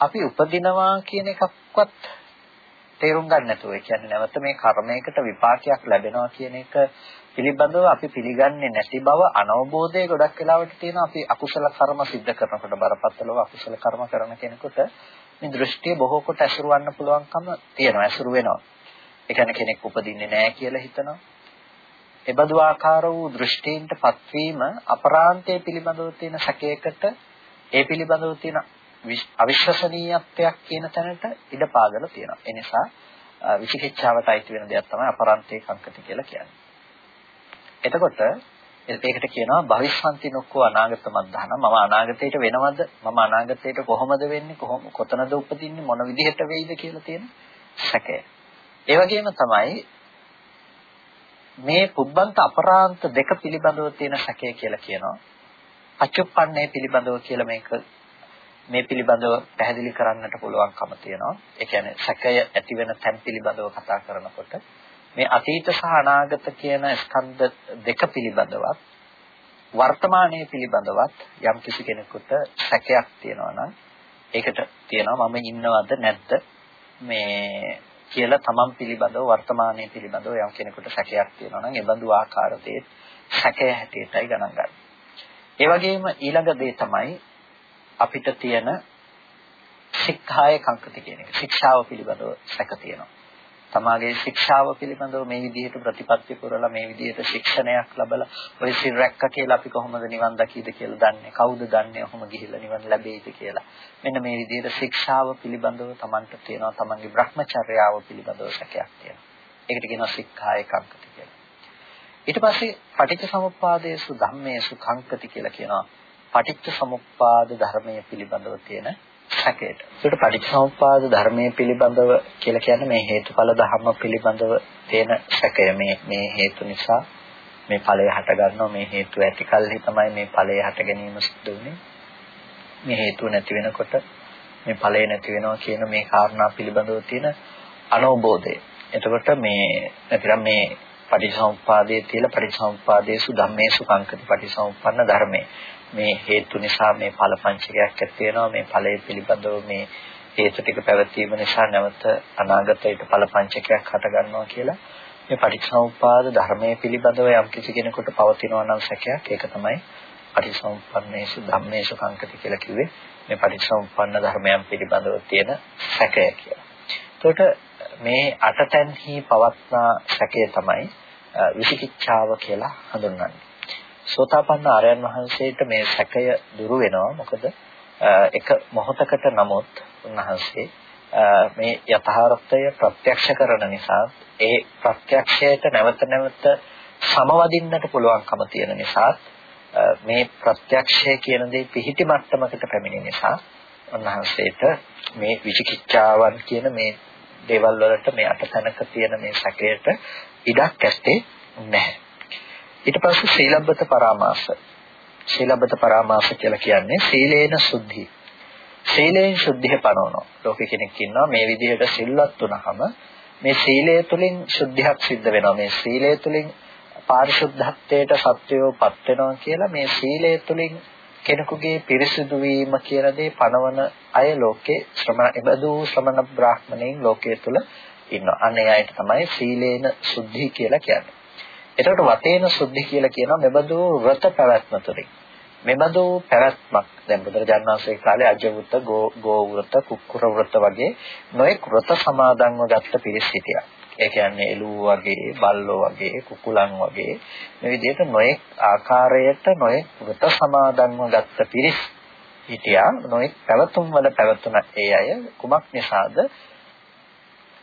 A: අපි උපදිනවා කියන එකක්වත් තේරුම් ගන්න නැතුව. ඒ කියන්නේ නැවත මේ කර්මයකට විපාකයක් ලැබෙනවා කියන එක පිළිබඳව අපි පිළිගන්නේ නැති බව අනවබෝධය ගොඩක් වෙලාවට තියෙනවා. අපි අකුසල කර්ම සිද්ධ කරනකොට බරපතලව අකුසල කර්ම කරන කෙනෙකුට මේ දෘෂ්ටිය බොහෝ කොට ඇසුරවන්න පුළුවන්කම තියෙනවා. ඇසුරු වෙනවා. ඒ කියන්නේ කෙනෙක් උපදින්නේ නැහැ කියලා හිතනවා. එබඳු ආකාර වූ දෘෂ්ටීන්ට පත්වීම අපරාන්තය පිළිබඳව තියෙන සැකයකට ඒ පිළිබඳව තියෙන අවිශ්වසනීයත්වයක් කියන තැනට ඉඩ පාදලා තියෙනවා. ඒ නිසා විචිකිච්ඡාවට අයිති වෙන දෙයක් තමයි අපරාන්තේ කංකති කියලා කියන්නේ. එතකොට ඒකට කියනවා භවිෂ්‍යන්ති නොක්කෝ අනාගත මද්ධාන මම අනාගතයට වෙනවද මම අනාගතයට කොහොමද වෙන්නේ කොහොම කොතනද උපදින්නේ මොන විදිහට වෙයිද කියලා තියෙන සැකය. ඒ වගේම තමයි මේ පුබ්බන්ත අපරාන්ත දෙක පිළිබඳව තියෙන සැකය කියලා කියනවා. අචුප්පන්නේ පිළිබඳව කියලා මේක මේ පිළිබඳව පැහැදිලි කරන්නට පුළුවන්කම තියෙනවා. ඒ කියන්නේ සැකය ඇති වෙන තැන් පිළිබඳව කතා කරනකොට මේ අතීත සහ අනාගත කියන ස්කන්ධ දෙක පිළිබඳවත් වර්තමානයේ පිළිබඳවත් යම් කිසි කෙනෙකුට සැකයක් තියෙනවා නම් ඒකට තියෙනවා මම ඉන්නවද නැද්ද මේ කියලා තමන් පිළිබඳව වර්තමානයේ පිළිබඳව යම් කෙනෙකුට සැකයක් තියෙනවා නම් ඒ බඳු ආකාරයේ සැකය හැටියටයි ගණන් ගන්න. ඒ වගේම ඊළඟ දේ තමයි අපිට තියෙන ශික්ෂාය කංකති කියන එක. ශික්ෂාව පිළිබඳව සැක තියෙනවා. තමාගේ ශික්ෂාව පිළිබඳව මේ විදිහට ප්‍රතිපත්ති පුරලා මේ විදිහට ශික්ෂණයක් ලැබලා ඔය සිල් රැක්ක කියලා අපි කොහොමද නිවන් දකීද කියලා දන්නේ කවුද දන්නේ ඔහොම ගිහිල්ලා නිවන් ලැබෙයිද කියලා. මෙන්න මේ විදිහට ශික්ෂාව පිළිබඳව Tamanට තියෙනවා Tamanගේ Brahmacharyaව පිළිබඳව සැකයක් තියෙනවා. ඒකට කියනවා සික්ඛාය කංකති කියලා. ඊට පස්සේ පටිච්ච සමුප්පාදේසු ධම්මේසු කංකති කියලා කියනවා. පටිච්ච සමුප්පාද ධර්මයේ පිළිබඳව තියෙන සැකයට. ඒකට පටිච්චසමුප්පාද ධර්මයේ පිළිබඳව කියලා කියන්නේ මේ හේතුඵල ධර්ම පිළිබඳව තියෙන සැකය. මේ මේ හේතු නිසා මේ ඵලය හට ගන්නවා මේ හේතුව ඇති කල්හි තමයි මේ ඵලය හට ගැනීම සිද්ධ වෙන්නේ. මේ හේතුව නැති වෙනකොට මේ ඵලය නැති වෙනවා කියන මේ කාරණා පිළිබඳව තියෙන අනෝබෝධය. එතකොට මේ නැතිනම් මේ පටිච්චසමුප්පාදයේ තියලා පටිච්චසමුප්පාදේසු ධම්මේසු කංකති පටිච්චසමුප්පන්න ධර්මයේ. මේ හේතු නිසා මේ ඵල පංචකයක් ඇති වෙනවා. මේ ඵලයේ පිළිබඳව මේ හේතු ටික පැවතීම නිසා නැවත අනාගතයට ඵල පංචකයක් හට ගන්නවා කියලා මේ පටිච්චසමුප්පාද ධර්මයේ පිළිබඳව යම් කිසි කෙනෙකුට පවතිනවා නම් සැකයක්. ඒක තමයි පටිච්චසමුප්පන්නේසු ධම්මේසු කංකති කියලා කිව්වේ. මේ පටිච්චසමුප්පන්න ධර්මයන් පිළිබඳව තියෙන සැකය කියලා. එතකොට මේ අටතැන්හි පවත්නා සැකය තමයි විචිකිච්ඡාව කියලා හඳුන්වන්නේ. සෝතාපන්න ආර්යයන් වහන්සේට මේ සැකය දුරු වෙනවා මොකද එක මොහොතකට නමුත් උන්වහන්සේ මේ යථාර්ථය ප්‍රත්‍යක්ෂ කරන නිසා ඒ ප්‍රත්‍යක්ෂයට නැවත නැවත සමවදින්නට පුළුවන්කම තියෙන නිසා මේ ප්‍රත්‍යක්ෂය කියන දේ පිහිටි මට්ටමකට පැමිණෙන නිසා උන්වහන්සේට මේ විචිකිච්ඡාවන් කියන මේ දේවල් වලට මේ අටතැනක තියෙන මේ සැකයට ඉඩක් ඇත්තේ නැහැ. ඊට පස්සේ සීලබ්බත පරාමාස. සීලබ්බත පරාමාස කියලා කියන්නේ සීලේන සුද්ධි. සීලයෙන් සුද්ධිය පනවනවා. ලෝකෙ කෙනෙක් ඉන්නවා මේ විදිහට සිල්වත් වුණාම මේ සීලය තුළින් සුද්ධියක් සිද්ධ වෙනවා. මේ සීලය තුළින් පාරිශුද්ධත්වයට සත්වයෝපත් වෙනවා කියලා මේ සීලය තුළින් කෙනෙකුගේ පිරිසිදු වීම කියන දේ පනවන අය ලෝකේ ශ්‍රමණ එබඳු ශ්‍රමණ බ්‍රාහ්මණයින් ලෝකයේ තුල ඉන්නවා. අනේ අයට තමයි සීලේන සුද්ධි කියලා කියන්නේ. එතකොට වතේන සුද්ධි කියලා කියනවා මෙබඳු වෘත පැවැත්ම තුළින්. මෙබඳු පැවැත්මක් දැන් බුදුරජාණන් වහන්සේ කාලේ අජවෘත ගෝ වෘත කුක්කුර වෘත වගේ නොඑක් වෘත සමාදන්ව ගත්ත පිරිස් හිටියා. ඒ කියන්නේ එළුව වගේ බල්ලෝ වගේ කුකුලන් වගේ මේ විදිහට නොඑක් ආකාරයට නොඑක් වෘත සමාදන්ව ගත්ත පිරිස් හිටියා. නොඑක් පැවතුම් වල පැවතුන ඒ අය කුමක් නිසාද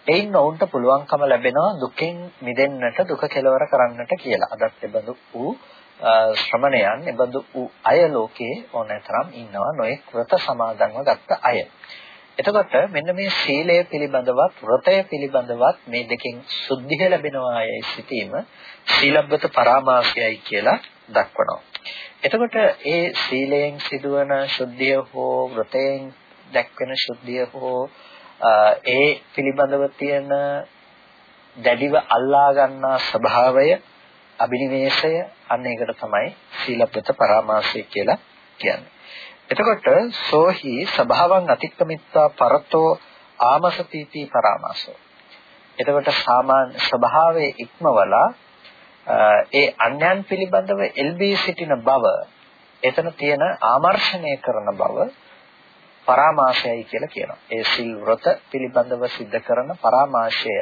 A: එයින් ඔවුන්ට පුළුවන්කම ලැබෙනවා දුකෙන් මිදෙන්නට දුක කෙලවර කරන්නට කියලා. අදත් එබඳු වූ ශ්‍රමණයන් එබඳු වූ අය ලෝකේ ඕනෑතරම් ඉන්නවා නොඑක් වෘත සමාදන්ව ගත්ත අය. එතකොට මෙන්න මේ සීලය පිළිබඳවත් වෘතය පිළිබඳවත් මේ දෙකෙන් සුද්ධිය ලැබෙනවා යයි සිටීම සීලබ්බත පරාමාසයයි කියලා දක්වනවා. එතකොට ඒ සීලයෙන් සිදුවන ශුද්ධිය හෝ වෘතයෙන් දැක්වෙන ශුද්ධිය හෝ ඒ පිළිබඳව තියෙන දැඩිව අල්ලා ගන්නා ස්වභාවය අබිනිවේෂය අන්න ඒකට තමයි සීලප්‍රත පරාමාසය කියලා කියන්නේ. එතකොට සෝහි ස්වභාවං අතික්කමිත්වා පරතෝ ආමසපීති පරාමාසෝ. එතකොට සාමාන්‍ය ස්වභාවයේ ඉක්මවලා ඒ අන්‍යයන් පිළිබඳව එල්බී සිටින බව එතන තියෙන ආමර්ෂණය කරන බව පරාමාශයයි කියලා කියනවා. ඒ සිල් වෘත පිළිබඳව සිද්ධ කරන පරාමාශය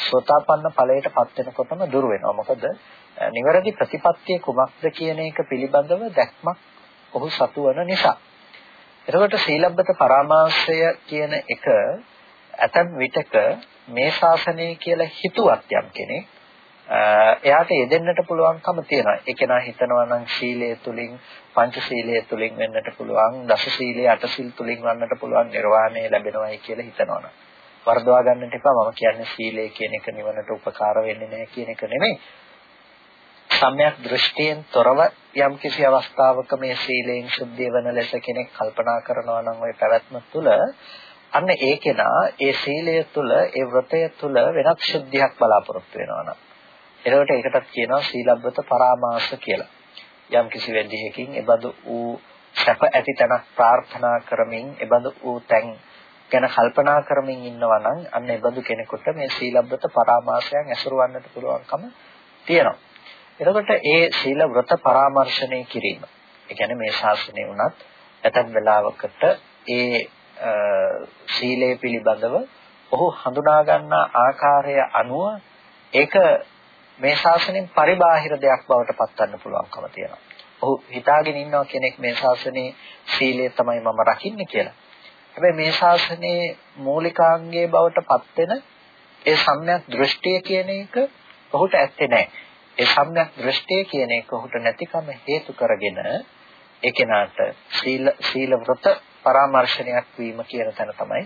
A: සෝතාපන්න ඵලයට පත් වෙනකොටම දුර වෙනවා. මොකද නිවැරදි ප්‍රතිපත්තිය කුමක්ද කියන එක පිළිබඳව දැක්මක් ඔහු සතු වන නිසා. එතකොට සීලබ්බත පරාමාශය කියන එක ඇතම් විටක මේ ශාසනය කියලා හිතුවත් යම් කෙනෙක් එයාට යෙදෙන්නට පුළුවන්කම තියෙනවා. ඒ කෙනා හිතනවා නම් ශීලය තුලින් පංච ශීලය තුලින් වෙන්නට පුළුවන්, දස ශීලය අට ශීල් තුලින් වන්නට පුළුවන් නිර්වාණය ලැබෙනවායි කියලා හිතනවා. වර්ධවා ගන්නට එපා. මම කියන්නේ සීලය කියන එක නිවනට උපකාර වෙන්නේ නැහැ කියන එක නෙමෙයි. සම්‍යක් දෘෂ්ටියෙන් තොරව යම් කිසි අවස්ථාවක මේ සීලයෙන් ශුද්ධිය වෙන ලෙස කෙනෙක් කල්පනා කරනවා නම් ওই පැවැත්ම තුළ අන්න ඒ කෙනා ඒ සීලය තුළ ඒ වෘතය තුළ වෙනත් ශුද්ධියක් බලාපොරොත්තු වෙනවා නම් එතකොට ඒකටත් කියනවා සීලබ්බත පරාමාස කියලා. යම් කිසි වෙද්දිහකින් එබඳු ඌ සැප ඇති තැනක් ප්‍රාර්ථනා කරමින් එබඳු ඌ තැන් ගැන කල්පනා කරමින් ඉන්නවා නම් අන්න ඒ බඳු කෙනෙකුට මේ සීලබ්බත පරාමාසයන් ඇසුරවන්නට පුළුවන්කම තියෙනවා. එතකොට ඒ සීල වෘත පරාමර්ශණය කිරීම. ඒ කියන්නේ මේ ශාසනය උනත් ඇතැම් වෙලාවකට ඒ සීලය පිළිබඳව ඔහු හඳුනා ගන්නා ආකාරය අනුව ඒක මේ ශාසනයෙන් පරිබාහිර දෙයක් බවට පත්වන්න පුළුවන්කම තියෙනවා. ඔහු හිතාගෙන ඉන්නවා කෙනෙක් මේ ශාසනයේ සීලය තමයි මම රකින්නේ කියලා. හැබැයි මේ ශාසනයේ මූලිකාංගයේ බවට පත් වෙන ඒ සම්‍යක් දෘෂ්ටිය කියන එක ඔහුට ඇත්තේ නැහැ. ඒ සම්‍යක් දෘෂ්ටිය කියන එක ඔහුට නැතිකම හේතු කරගෙන ඒ කෙනාට සීල සීල වෘත පරාමර්ශනයක් වීම කියන තැන තමයි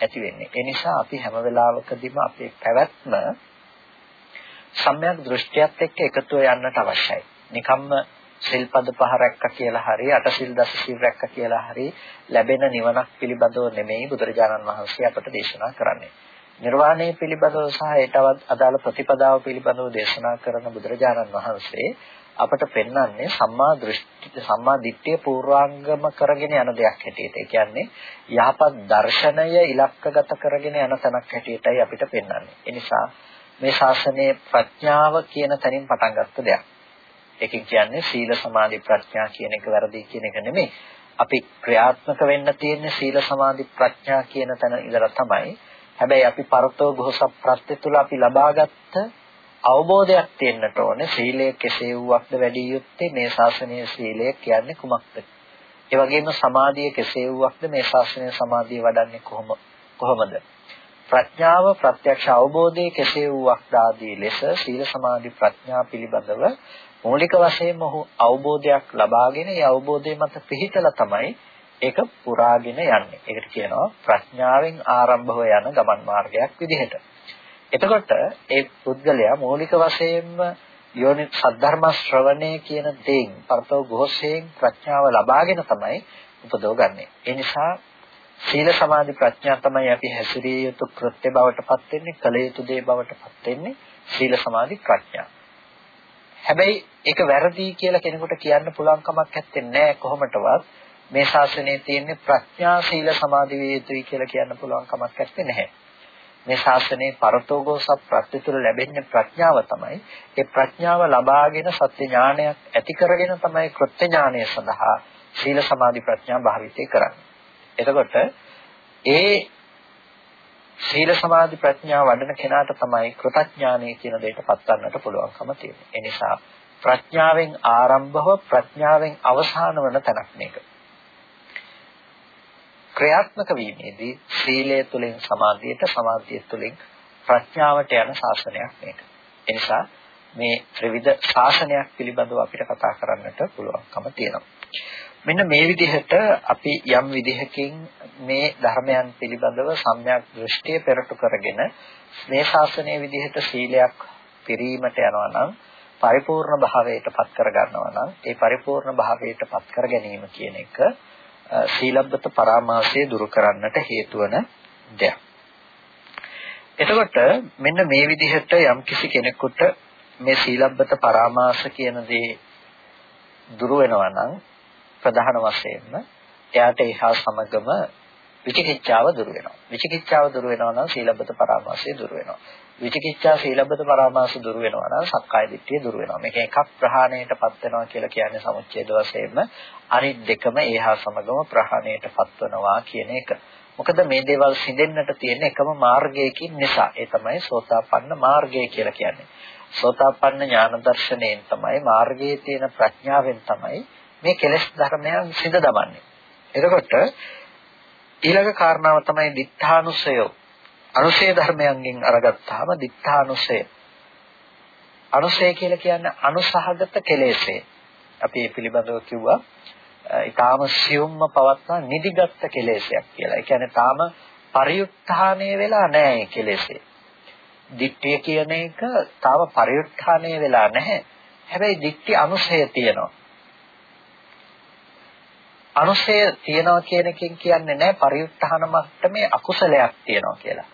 A: ඇති වෙන්නේ. ඒ නිසා අපි හැම වෙලාවකදීම අපේ පැවැත්ම සම්‍යක් දෘෂ්ටියත් එක්ක එකතුව යන්නට අවශ්‍යයි. නිකම්ම සිල්පද පහ රැක්ක කියලා හරි අටසිල් දස සිල් රැක්ක කියලා හරි ලැබෙන නිවනක් පිළිබඳව නෙමෙයි බුදුරජාණන් වහන්සේ අපට දේශනා කරන්නේ. නිර්වාණය පිළිබඳව සහ ඒටවත් අදාළ ප්‍රතිපදාව පිළිබඳව දේශනා කරන බුදුරජාණන් වහන්සේ අපට පෙන්වන්නේ සම්මා දෘෂ්ටි සම්මා දිට්ඨිය පූර්වාංගම කරගෙන යන දෙයක් හැටියට. ඒ කියන්නේ යහපත් දර්ශනය ඉලක්කගත කරගෙන යන තැනක් හැටියටයි අපිට පෙන්වන්නේ. ඒ නිසා මේ ශාසනයේ ප්‍රඥාව කියන තැනින් පටන් ගත්ත දෙයක්. ඒකෙන් කියන්නේ සීල සමාධි ප්‍රඥා කියන එක වැරදි කියන එක නෙමෙයි. අපි ක්‍රියාත්මක වෙන්න තියෙන්නේ සීල සමාධි ප්‍රඥා කියන තැන ඉඳලා තමයි. හැබැයි අපි පරතෝ බොහෝස ප්‍රත්‍ය තුල අපි ලබාගත්ත අවබෝධයක් තියෙන්නට ඕනේ සීලය කෙසේ වුවක්ද වැඩි යුත්තේ මේ ශාසනීය සීලය කියන්නේ කුමක්ද? ඒ වගේම සමාධිය කෙසේ වුවක්ද මේ ශාසනීය සමාධිය වඩන්නේ කොහොම කොහොමද? ප්‍රඥාව ප්‍රත්‍යක්ෂ අවබෝධයේ කෙසේ වුවක්ද ආදී ලෙස සීල සමාධි ප්‍රඥා පිළිබඳව මූලික වශයෙන්ම ඔහු අවබෝධයක් ලබාගෙන ඒ අවබෝධය මත පිහිටලා තමයි ඒක පුරාගෙන යන්නේ. ඒකට කියනවා ප්‍රඥාවෙන් ආරම්භව යන ගමන් මාර්ගයක් විදිහට. එතකොට ඒ පුද්ගලයා මූලික වශයෙන්ම යෝනි සද්ධර්ම ශ්‍රවණය කියන දෙයින් පරතෝ ഘോഷයෙන් ප්‍රඥාව ලබාගෙන තමයි උපදව ගන්නෙ. ඒ නිසා සීල සමාධි ප්‍රඥා තමයි අපි හැසිරිය යුතු කෘත්‍ය බවට පත් වෙන්නේ, කළ යුතු දේ බවට පත් වෙන්නේ සීල සමාධි ප්‍රඥා. හැබැයි ඒක වැරදි කියලා කෙනෙකුට කියන්න පුළුවන් කමක් නැත්තේ නෑ කොහොමටවත් මේ ශාසනයේ තියෙන ප්‍රඥා සීල සමාධි වේ යුතුයි කියලා කියන්න පුළුවන් කමක් නැත්තේ නැහැ. මේ ශාසනයේ පරතෝගෝස ප්‍රත්‍යතුල ලැබෙන්නේ ප්‍රඥාව තමයි. ඒ ප්‍රඥාව ලබාගෙන සත්‍ය ඥානයක් ඇති කරගෙන තමයි කෘත්‍ය ඥානය සඳහා සීල සමාධි ප්‍රඥා භාවිතය කරන්නේ. එතකොට ඒ සීල සමාධි ප්‍රඥා වඩන කෙනාට තමයි කෘතඥානය කියන දෙයට පත්වන්නට පුළුවන්කම තියෙන්නේ. ඒ නිසා ප්‍රඥාවෙන් ආරම්භව ප්‍රඥාවෙන් අවසාන වන තැනක් මේක. ක්‍රියාත්මක වීමේදී සීලය තුළින් සමාධියට සමාධිය තුළින් ප්‍රඥාවට යන ශාසනයක් මේක. ඒ නිසා මේ ත්‍රිවිධ ශාසනයක් පිළිබඳව අපිට කතා කරන්නට පුළුවන්කම තියෙනවා. මෙන්න මේ විදිහට අපි යම් විදිහකින් මේ ධර්මයන් පිළිබඳව සම්‍යක් දෘෂ්ටිය පෙරටු කරගෙන මේ ශාසනයේ විදිහට සීලයක් පිරීමට යනවා නම් පරිපූර්ණ භාවයට පත් කර ගන්නවා නම් ඒ පරිපූර්ණ භාවයට පත් කර ගැනීම කියන එක සීලබ්බත පරාමාසය දුරු කරන්නට හේතු වන දෙයක්. එතකොට මෙන්න මේ විදිහට යම්කිසි කෙනෙකුට මේ සීලබ්බත පරාමාස කියන දේ දුරු වෙනවා නම් ප්‍රධාන වශයෙන්ම එයාට ඒහා සමගම විචිකිච්ඡාව දුරු වෙනවා. විචිකිච්ඡාව දුරු වෙනවා නම් සීලබ්බත පරාමාසය දුරු වෙනවා. විචිකිච්ඡා සීලබ්බත පරාමාස දුරු වෙනවා නම් සක්කාය දිට්ඨිය දුරු වෙනවා. මේක එකක් ප්‍රහාණයටපත් වෙනවා කියලා කියන්නේ සමුච්ඡේද වශයෙන්ම අනිත් දෙකම ඒහා සමගම ප්‍රහාණයටපත් වෙනවා කියන එක. මොකද මේ දේවල් සිඳෙන්නට තියෙන එකම මාර්ගයකින් නිසා. ඒ තමයි සෝතාපන්න මාර්ගය කියලා කියන්නේ. සෝතාපන්න ඥාන දර්ශනයෙන් තමයි මාර්ගයේ තියෙන ප්‍රඥාවෙන් තමයි මේ කෙලෙස් ධර්මයන් සිඳ දමන්නේ. එතකොට ඊළඟ කාරණාව තමයි දිඨානුසය. අනුසය ධර්මයන්ගෙන් අරගත්තාම දිඨානුසය. අනුසය කියලා කියන්නේ අනුසහගත කෙලෙසේ. අපි මේ පිළිබඳව කිව්වා ඊටාම සියුම්ම පවත්නා නිදිගත් කෙලෙසයක් කියලා. ඒ කියන්නේ තාම පරිඋත්ථානය වෙලා නැහැ කෙලෙසේ. දික්තිය කියන එක තාම පරිඋත්ථානය වෙලා නැහැ. හැබැයි දික්ටි අනුසය තියෙනවා. අනුසය තියනවා කියන එකෙන් කියන්නේ නැහැ පරිඋත්ථාන මට්ටමේ අකුසලයක් තියනවා කියලා.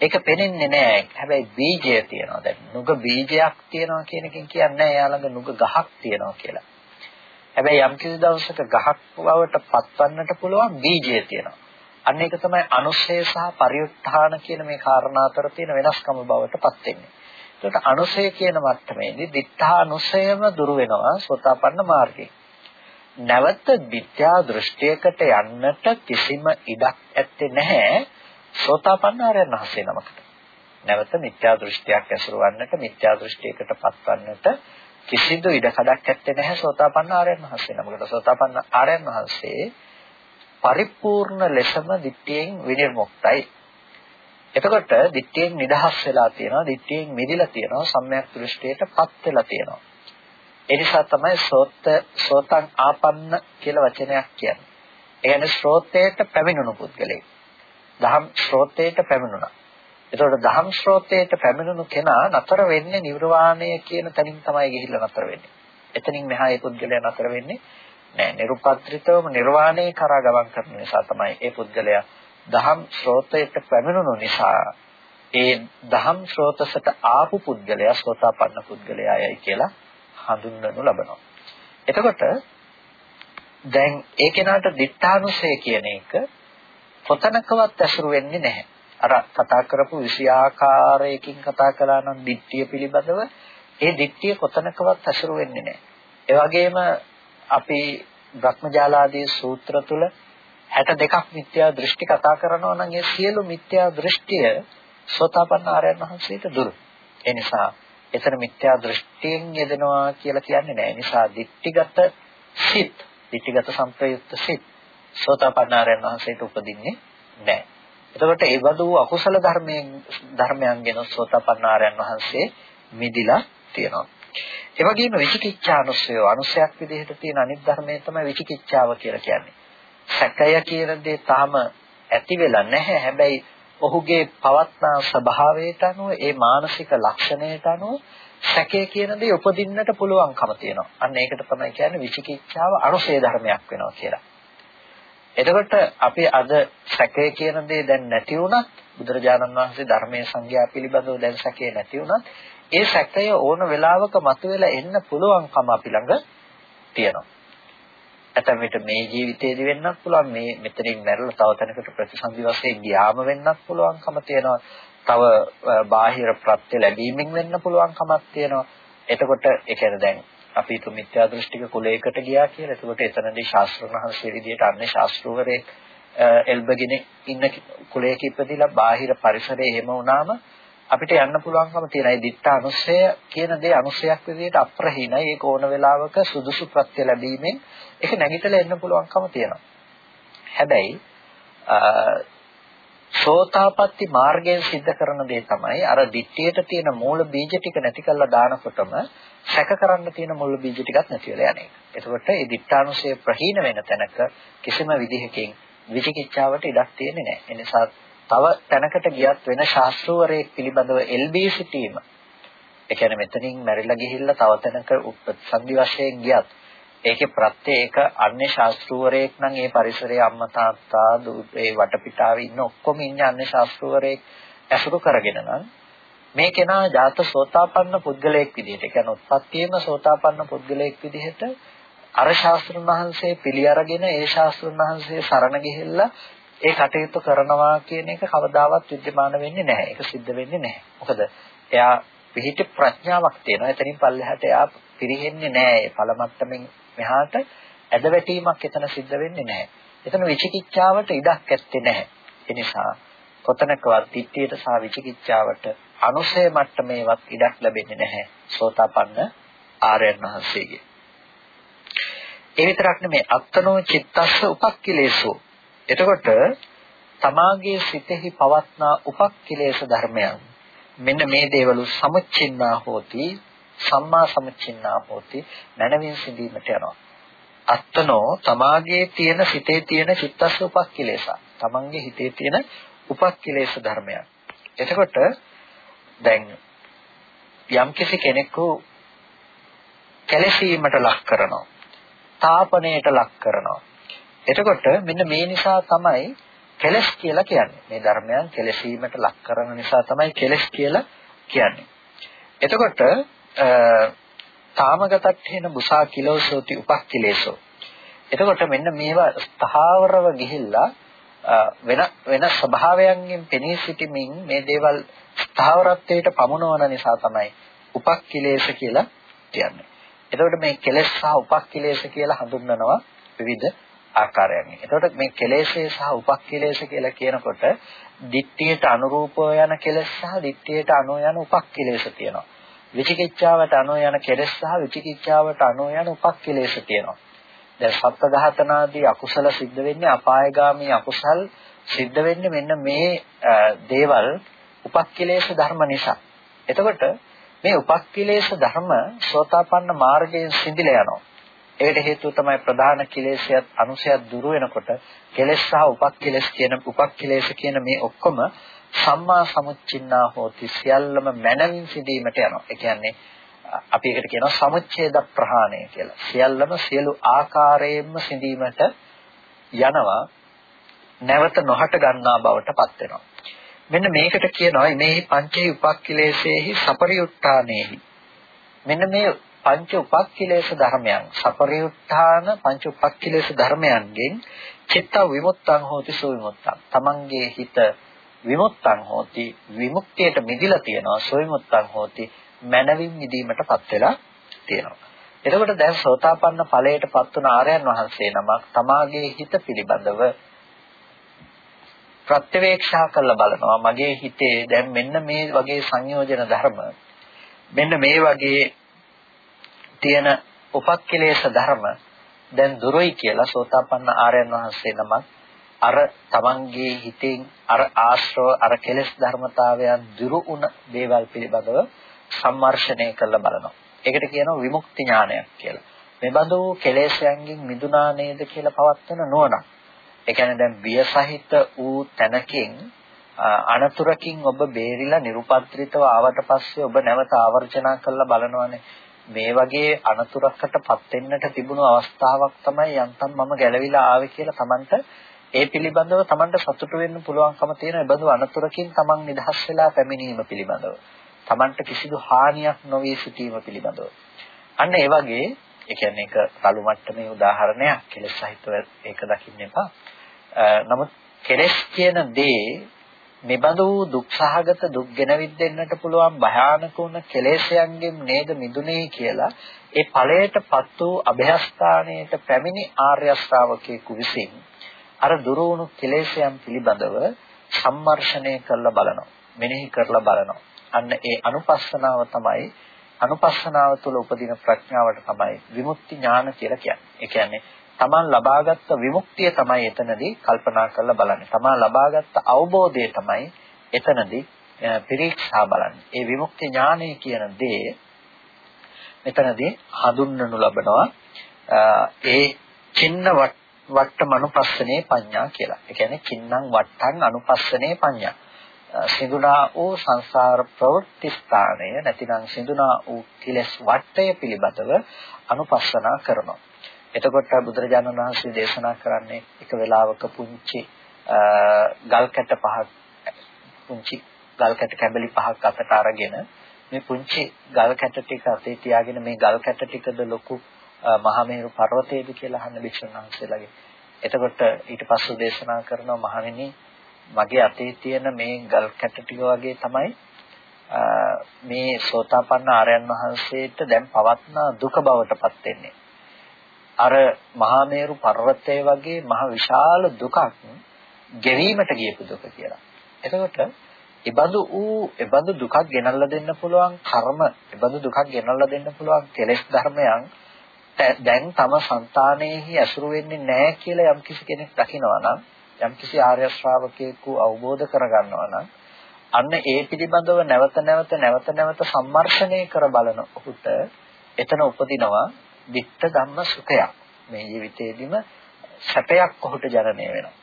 A: ඒක පෙනෙන්නේ නැහැ. හැබැයි බීජය තියනවා. දැන් නුග බීජයක් තියනවා කියන එකෙන් කියන්නේ නැහැ එයා ළඟ නුග ගහක් තියනවා කියලා. හැබැයි යම් කිසි දවසක ගහක් බවට පත්වන්නට පුළුවන් බීජය තියෙනවා. අන්න ඒක තමයි අනුශය සහ පරිඋත්ථාන කියන මේ කාරණා අතර තියෙන වෙනස්කම බවට පත් වෙන්නේ. ඒකට අනුශය කියන මට්ටමේදී දිත්තානුශයම දුරු වෙනවා සෝතාපන්න මාර්ගයේ. නැවත විද්‍යා දෘෂ්ටියකට යන්නට කිසිම ඉඩක් ඇත්තේ නැහැ සෝතාපන්න ආර්යයන් වහන්සේ නමකට. නැවත මිත්‍යා දෘෂ්ටියක් ඇසුරවන්නට මිත්‍යා දෘෂ්ටියකට පත්වන්නට කිසිදු ඉඩකඩක් ඇත්තේ නැහැ සෝතාපන්න ආර්යයන් වහන්සේ නමකට. සෝතාපන්න ආර්යයන් වහන්සේ පරිපූර්ණ ලෙසම දිට්ඨියෙන් විනිර්මුක්තයි. එතකොට දිට්ඨියෙන් නිදහස් වෙලා තියෙනවා, දිට්ඨියෙන් මිදිලා තියෙනවා, සම්‍යක් දෘෂ්ටියටපත් වෙලා තියෙනවා. ඒ නිසා තමයි සෝත සෝතං ආපන්න කියලා වචනයක් කියන්නේ. ඒ කියන්නේ ශ්‍රෝතයට පැමිණුණු පුද්ගලෙක්. දහම් ශ්‍රෝතයට පැමිණුණා. එතකොට දහම් ශ්‍රෝතයට පැමිණුණු කෙනා නතර වෙන්නේ නිර්වාණය කියන තැනින් තමයි ගිහිල්ලා නතර වෙන්නේ. එතනින් මෙහා ඒ පුද්ගලයා නතර වෙන්නේ නෑ. නිරුපත්‍රිතවම නිර්වාණය කරා ගමන් කරන නිසා තමයි ඒ පුද්ගලයා දහම් ශ්‍රෝතයට පැමිණුණු නිසා ඒ දහම් ශ්‍රෝතසට ආපු පුද්ගලයා සෝතාපන්න පුද්ගලයායයි කියලා හඳුන්වනු ලබනවා. එතකොට දැන් ඒ කෙනාට දිඨානුසය කියන එක කොතනකවත් ඇසුරු වෙන්නේ නැහැ. අර කතා කරපු විෂය ආකාරයකින් කතා කළා නම් දිට්ඨිය පිළිබඳව ඒ දිට්ඨිය කොතනකවත් ඇසුරු වෙන්නේ නැහැ. ඒ වගේම අපි භ්‍රමජාලාදී සූත්‍ර තුල 62ක් මිත්‍යා දෘෂ්ටි කතා කරනවා නම් ඒ සියලු මිත්‍යා දෘෂ්ටිය සෝතාපන්න ආරයන් වහන්සේට දුරු. ඒ නිසා එතන මිත්‍යා දෘෂ්ටියෙන් යෙදෙනවා කියලා කියන්නේ නැහැ. නිසා දිට්ඨිගත සිත්, දිට්ඨිගත සංප්‍රයුක්ත සිත් සෝතාපන්න ආරයන් වහන්සේට උපදින්නේ නැහැ. එතකොට ඒ වදු අකුසල ධර්මයෙන් ධර්මයන්ගෙන සෝතාපන්න ආරයන් වහන්සේ මිදිලා තියෙනවා. ඒ වගේම විචිකිච්ඡානුස්සය අනුසයක් විදිහට තියෙන අනිත් ධර්මයේ තමයි විචිකිච්ඡාව කියලා කියන්නේ. සැකය කියන දේ තාම ඇති වෙලා නැහැ. හැබැයි ඔහුගේ පවත්නා ස්වභාවයට අනුව ඒ මානසික ලක්ෂණයට අනුව සැකය කියන දේ උපදින්නට පුළුවන්කම තියෙනවා. අන්න ඒකට තමයි කියන්නේ විචිකිච්ඡාව අනුසය ධර්මයක් වෙනවා කියලා. එතකොට අපි අද සැකය කියන දේ දැන් නැති වුණත් බුදුරජාණන් වහන්සේ ධර්මයේ සංඥා පිළිබඳව දැන් සැකේ නැති වුණත් ඒ සැකය ඕන වෙලාවක මතුවලා එන්න පුළුවන්කම අපි ළඟ තියෙනවා. ඇතැම් විට මේ ජීවිතේදී වෙන්නත් පුළුවන් මේ මෙතනින් මැරලා තව තැනකට ප්‍රතිසන්දි වශයෙන් ගියාම වෙන්නත් පුළුවන්කම තියෙනවා. තව බාහිර ප්‍රත්‍ය ලැබීමෙන් වෙන්න පුළුවන්කමක් තියෙනවා. එතකොට ඒ කියන්නේ දැන් අපි තු මිත්‍යා දෘෂ්ටික කුලයකට ගියා කියලා. එතකොට එතනදී ශාස්ත්‍රඥහන්සේ විදියට අන්නේ ශාස්ත්‍රවරේ එල්බගෙන ඉන්න කුලයක ඉපදිලා බාහිර පරිසරයේ එහෙම වුණාම අපිට යන්න පුළුවන්කම තියෙන. ඒ ditta අනුසය කියන දේ අනුසයක් විදියට අප්‍රහීනයි. ඒක ඕන වෙලාවක සුදුසු ප්‍රත්‍ය ලැබීමෙන් ඒක නැගිටලා එන්න පුළුවන්කම තියෙනවා. හැබැයි සෝතාපට්ටි මාර්ගයෙන් සිද්ධ කරන දේ තමයි අර දිට්ඨියට තියෙන මූල බීජ ටික නැති කරලා දානකොටම සැක කරන්න තියෙන මුල් බීජ ටිකක් නැති වෙලා යන එක. එතකොට මේ දිත්තානුසය ප්‍රහීන වෙන තැනක කිසිම විදිහකින් විචිකිච්ඡාවට ඉඩක් තියෙන්නේ නැහැ. ඒ නිසා තව තැනකට ගියත් වෙන ශාස්ත්‍රවරයෙක් පිළිබඳව එල්බී සිටීම. ඒ කියන්නේ මෙතනින් මැරිලා ගිහිල්ලා තව තැනක උපසන්දි වශයෙන් ගියත් ඒකේ ප්‍රත්‍ය ඒක අන්‍ය ශාස්ත්‍රූවරයෙක් නම් ඒ පරිසරයේ අම්මා තාත්තා ඒ වටපිටාවේ ඉන්න ඔක්කොම ඉන්නේ අන්‍ය ශාස්ත්‍රූවරයෙක් ඇසුරු කරගෙන නම් මේ කෙනා ජාත සෝතාපන්න පුද්ගලයෙක් විදිහට කියන්නේ උත්පත්තියේම සෝතාපන්න පුද්ගලයෙක් විදිහට අර ශාස්ත්‍රඥ වහන්සේ පිළි අරගෙන ඒ ශාස්ත්‍රඥ වහන්සේ සරණ ගිහිල්ලා ඒ කටයුත්ත කරනවා කියන එක කවදාවත් විද්‍යමාන වෙන්නේ නැහැ. ඒක සිද්ධ වෙන්නේ නැහැ. මොකද එයා පිහිට ප්‍රඥාවක් තියෙනවා. එතනින් පල්ලෙහාට එයා පිරෙන්නේ නැහැ. පළමත්තමින් මෙහාට ඇදවැටීමක් එතන සිද්ධ වෙන්නේ නැහැ. එතන විචිකිච්ඡාවට ඉඩක් ඇත්තේ නැහැ. ඒ නිසා කොතනකවත් ධිට්ඨියට සහ විචිකිච්ඡාවට අනුසය මට්ටමේවත් ඉඩක් ලැබෙන්නේ නැහැ. සෝතාපන්න ආර්යයන් වහන්සේගේ. ඒ විතරක් නෙමෙයි අත්තනෝ චිත්තස්ස උපක්ඛිලේසෝ එතකොට තමාගේ සිතෙහි පවත්නා උපක්ඛිලේශ ධර්මයන් මෙන්න මේ දේවලු සමුච්චින්නා හෝති සම්මා සමුච්චින්නා හෝති මනවින් සිඳීමට යනවා. අත්තනෝ තමාගේ තියෙන සිතේ තියෙන චිත්තස්ස උපක්ඛිලේශ. තමන්ගේ හිතේ තියෙන උපක්ඛිලේශ ධර්මයන්. එතකොට දැන් යම්කිසි කෙනෙකු කැලැසීමට ලක් කරනවා. තාපනයට ලක් කරනවා. එතකොට මෙන්න මේ නිසා තමයි කෙලස් කියලා කියන්නේ. මේ ධර්මයන් කෙලසීමට ලක් කරන නිසා තමයි කෙලස් කියලා කියන්නේ. එතකොට තාමගතට්ඨේන බුසා කිලෝසෝති උපක්ඛිලේසෝ. එතකොට මෙන්න මේවා ස්ථාවරව ගිහිල්ලා වෙන වෙන ස්වභාවයන්ගෙන් පෙනී සිටීමෙන් මේ දේවල් ස්ථාවරත්වයට පමුණවන නිසා තමයි උපක්ඛිලේශ කියලා කියන්නේ. එතකොට මේ කෙලෙස් සහ උපක්ඛිලේශ කියලා හඳුන්වනවා විවිධ ආකාරයන්. එතකොට මේ කෙලෙස්ේ සහ උපක්ඛිලේශ කියලා කියනකොට දිට්ඨියට අනුරූපව යන කෙලෙස් සහ දිට්ඨියට අනුව යන උපක්ඛිලේශ තියෙනවා. විචිකිච්ඡාවට අනුව යන කෙලෙස් සහ විචිකිච්ඡාවට අනුව යන උපක්ඛිලේශ තියෙනවා. දැන් සත්ත්ව ඝාතනාදී අකුසල සිද්ධ වෙන්නේ අපායগামী අකුසල් සිද්ධ වෙන්නේ මෙන්න මේ දේවල් උපක්ඛිලේශ ධර්ම නිසා. එතකොට මේ උපක්ඛිලේශ ධර්ම සෝතාපන්න මාර්ගයෙන් සිඳිලා යනවා. ඒකට හේතුව තමයි ප්‍රධාන කිලේශයත් අනුසයත් දුරු වෙනකොට කෙලෙස් සහ උපක්ඛිලේශ කියන උපක්ඛිලේශ කියන මේ ඔක්කොම සම්මා සමුච්චින්නා හෝති සියල්ලම මනමින් සිඳීමට යනවා. ඒ කියන්නේ අපි ඒකට කියනවා සමුච්ඡේද ප්‍රහාණය කියලා. සියල්ලම සියලු ආකාරයෙන්ම සිඳීමට යනවා. නැවත නොහට ගන්නා බවට පත් වෙනවා. මෙන්න මේකට කියනවා මේ පංචේ උපක්ඛිලේශේහි සපරිඋත්ථානෙහි. මෙන්න මේ පංච උපක්ඛිලේශ ධර්මයන් සපරිඋත්ථාන පංච උපක්ඛිලේශ ධර්මයන්ගෙන් චිත්ත විමුක්තං හෝති සුවිමුක්තං. තමන්ගේ හිත විමුක්තං හෝති විමුක්තියට මිදිලා තියෙනවා සුවිමුක්තං හෝති මනවින් මිදීමටපත් වෙලා තියෙනවා. එතකොට දැන් සෝතාපන්න ඵලයටපත් වුණ ආර්යයන් වහන්සේ නමක් තමාගේ හිත පිළිබඳව ප්‍රත්‍යවේක්ෂා කරලා බලනවා මගේ හිතේ දැන් මෙන්න මේ වගේ සංයෝජන ධර්ම මෙන්න මේ වගේ තියෙන උපක්ඛලේශ ධර්ම දැන් දුරයි කියලා සෝතාපන්න ආර්යයන් වහන්සේ නමක් අර තමන්ගේ හිතෙන් අර ආශ්‍රව අර කෙලෙස් ධර්මතාවයන් දුරු වුණ දේවල් පිළිබඳව සම්මර්ෂණය කරලා බලනවා. ඒකට කියනවා විමුක්ති ඥානයක් කියලා. මේ බඳු කෙලෙස්යන්ගෙන් මිදුණා නේද කියලා පවත්වන නුවණක්. ඒ කියන්නේ දැන් බිය සහිත වූ තැනකින් අනතුරකින් ඔබ බේරිලා නිරුපද්‍රිතව ආවට පස්සේ ඔබ නැවත ආවර්ජනා කරලා බලනවානේ මේ වගේ අනතුරකටපත් වෙන්නට තිබුණු අවස්ථාවක් තමයි යන්තම් මම ගැලවිලා ආවේ කියලා Tamanට ඒ පිළිබඳව Tamanට සතුටු වෙන්න පුළුවන්කම තියෙන ඒ බඳු අනතුරකින් Taman නිදහස් වෙලා පැමිණීම පිළිබඳව. Tamanට කිසිදු හානියක් නොවේ සිටීම පිළිබඳව. අන්න ඒ වගේ ඒ කියන්නේ ඒක රළු මට්ටමේ උදාහරණයක් කෙලෙස් සහිතව ඒක දකින්න එපා. නමුත් කෙලෙස් කියන දේ මෙබඳු දුක්සහගත දුක් ගෙනවිත් දෙන්නට පුළුවන් භයානක වුණ කෙලෙසයන්ගෙන් නේද මිදුනේ කියලා ඒ ඵලයටපත් වූ અભයස්ථානයට පැමිණි ආර්ය ශ්‍රාවකයෙකු විසින් අර දුරු වුණු කෙලෙසයන් පිළිබඳව සම්මර්ෂණය කරලා බලනවා මෙනෙහි කරලා බලනවා අන්න ඒ අනුපස්සනාව තමයි අනුපස්සනාව තුළ උපදින ප්‍රඥාවට තමයි විමුක්ති ඥාන කියලා කියන්නේ. ඒ කියන්නේ තමන් ලබාගත් විමුක්තිය තමයි එතනදී කල්පනා කරලා බලන්නේ. තමන් ලබාගත් අවබෝධය තමයි එතනදී පිරීක්ෂා බලන්නේ. ඒ විමුක්ති ඥානය කියන දේ මෙතනදී හඳුන්වනු ලබනවා ඒ චින්න වට්ටමනුපස්සනේ පඤ්ඤා කියලා. ඒ කියන්නේ චින්නම් වට්ටන් අනුපස්සනේ පඤ්ඤා. සිඳුනා වූ සංසාර ප්‍රවෘත්ති ස්ථානය නැතිනම් සිඳුනා වූ කිලස් වටය පිළිබඳව අනුපස්සනා කරනවා. එතකොට බුදුරජාණන් වහන්සේ දේශනා කරන්නේ එක වෙලාවක පුංචි ගල් කැට පහක් පුංචි ගල් කැට කැබලි පහක් අතට අරගෙන මේ පුංචි ගල් කැට ටික අතේ තියාගෙන මේ ගල් කැට ටිකද ලොකු මහමෙරු පර්වතයේද කියලා අහන්න භික්ෂුන් වහන්සේලාගේ. එතකොට ඊට පස්සේ දේශනා කරනවා මහණෙනි මගේ අතේ තියෙන මේ ගල් කැට ටික වගේ තමයි මේ සෝතාපන්න ආර්යයන් වහන්සේට දැන් පවත්න දුක බවටපත් වෙන්නේ. අර මහමෙරු පර්වතය වගේ මහ විශාල දුකක් ගෙවීමට ගියපු දුක කියලා. එතකොට ඉබඳු ඌ ඉබඳු දුකක් ගෙනල්ලා දෙන්න පුළුවන් කර්ම, ඉබඳු දුකක් ගෙනල්ලා දෙන්න පුළුවන් කෙලෙස් ධර්මයන් දැන් තම సంతානෙහි ඇසුරු වෙන්නේ නැහැ කියලා යම් කිසි කෙනෙක් දකිනවා නම් යම් කිසි ආර්ය ශ්‍රාවකයෙකු අවබෝධ කරගන්නවා නම් අන්න ඒ පිළිබඳව නැවත නැවත නැවත නැවත සම්මර්ෂණය කර බලන ඔහුට එතන උපදිනවා ditta ධම්ම සුඛයක් මේ ජීවිතේදීම සැපයක් ඔහුට ජනනය වෙනවා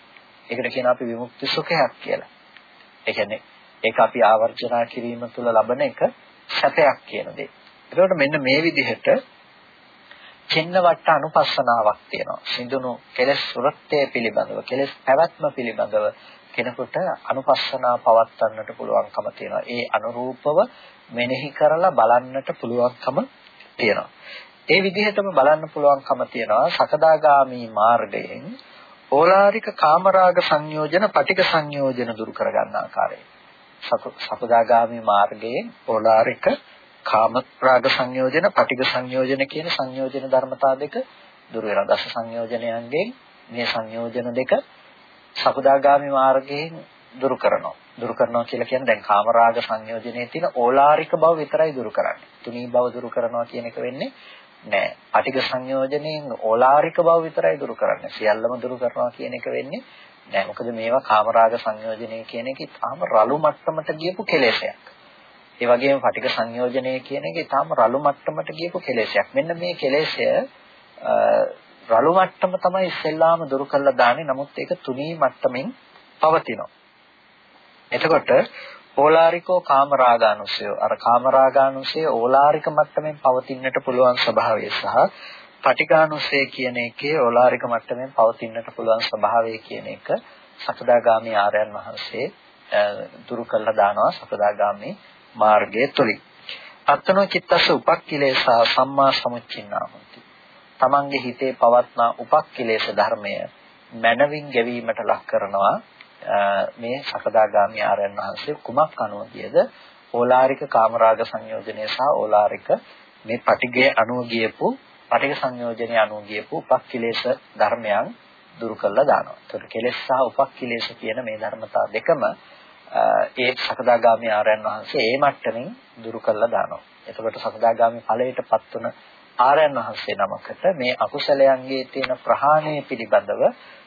A: ඒකට කියනවා අපි විමුක්ති සුඛයක් කියලා ඒ කියන්නේ ඒක අපි ආවර්ජනා කිරීම තුළ ලබන එක සැපයක් කියන දේ. ඒකට මෙන්න මේ විදිහට චින්නවට අනුපස්සනාවක් තියෙනවා. සිඳුණු කෙලෙස් වෘත්තය පිළිබඳව, කෙලෙස් පැවැත්ම පිළිබඳව කෙනෙකුට අනුපස්සනා පවත්වන්නට පුළුවන්කම තියෙනවා. ඒ අනුරූපව මෙනෙහි කරලා බලන්නට පුළුවන්කම තියෙනවා. ඒ විදිහටම බලන්න පුළුවන්කම තියෙනවා සකදාගාමි මාර්ගයෙන් ඕලාරික කාමරාග සංයෝජන, පටික සංයෝජන දුරු කරගන්න ආකාරය. සකදාගාමි මාර්ගයේ ඕලාරික කාම රාග සංයෝජන, පටිඝ සංයෝජන කියන සංයෝජන ධර්මතා දෙක දුර වෙනවා. දස සංයෝජනයන්ගෙන් මේ සංයෝජන දෙක සකදාගාමි මාර්ගයෙන් දුරු කරනවා. දුරු කරනවා කියලා කියන්නේ දැන් කාම රාග සංයෝජනයේ තියෙන ඕලාරික බව විතරයි දුරු කරන්නේ. තුනී බව දුරු කරනවා කියන එක වෙන්නේ නෑ. පටිඝ සංයෝජනයෙන් ඕලාරික බව විතරයි දුරු කරන්නේ. සියල්ලම දුරු කරනවා කියන එක වෙන්නේ නෑ. මොකද මේවා කාමරාග සංයෝජනය කියන එක ඊටාම රළු මට්ටමට ගියපු කෙලෙසයක්. ඒ වගේම පටික සංයෝජනය කියන එක ඊටාම රළු මට්ටමට ගියපු කෙලෙසයක්. මෙන්න මේ කෙලෙසය රළු මට්ටම තමයි ඉස්සෙල්ලාම දුරු කරලා දාන්නේ. නමුත් ඒක තුනී මට්ටමින් පවතිනවා. එතකොට ඕලාරිකෝ කාමරාගානුසය අර කාමරාගානුසය ඕලාරික මට්ටමින් පවතින්නට පුළුවන් ස්වභාවය සහ පටිඝානුසය කියන එකේ ඕලාරික මට්ටමින් පවතින්නට පුළුවන් ස්වභාවය කියන එක සකදාගාමී ආර්යයන් වහන්සේ දුරු කළා දානවා සකදාගාමී මාර්ගය තුලින්. අත්තනෝ චිත්තස්ස උපක්ඛිලේසා සම්මා සමුච්චින්නාමති. තමන්ගේ හිතේ පවත්නා උපක්ඛිලේශ ධර්මය මනවින් ගැවීමට ලක් කරනවා මේ සකදාගාමී ආරයන් වහන්සේ කුමක් අනුවදීද ඕලාරික කාමරාග සංයෝජනය සහ ඕලාරික මේ පටිගය අනුව ගියපු පටිඝ සංයෝජනය අනුව ගියපු උපක්ඛිලේශ ධර්මයන් දුරු කළා දානවා. ඒතකොට කෙලෙස් සහ උපක්ඛිලේශ කියන මේ ධර්මතා දෙකම ඒ සකදාගාමි ආරයන් වහන්සේ ඒ මට්ටමින් දුරු කළා දානවා. එතකොට සකදාගාමි ඵලයටපත් වුණ ආරයන් වහන්සේ නමකට මේ අකුසලයන්ගේ තියෙන ප්‍රහාණය පිළිබඳව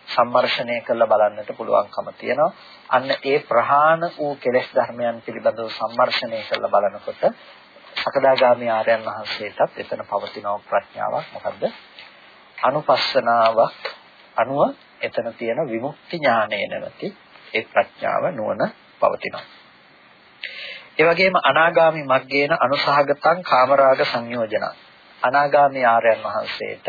A: සම්මර්ෂණය කරලා බලන්නට පුළුවන්කම තියෙනවා. අන්න ඒ ප්‍රහාණ වූ කෙලෙස් ධර්මයන් පිළිබඳව සම්මර්ෂණය කරලා බලනකොට සකදාගාමි ආර්යයන් වහන්සේටත් එතන පවතින ප්‍රඥාවක් මොකද්ද? අනුපස්සනාවක් අනුව එතන තියෙන විමුක්ති ඥානය නැවති ඒ ප්‍රඥාව නුවණ පවතිනවා. ඒ වගේම අනාගාමි මග්ගේන අනුසහගතං කාමරාග සංයෝජන. අනාගාමි ආර්යයන් වහන්සේට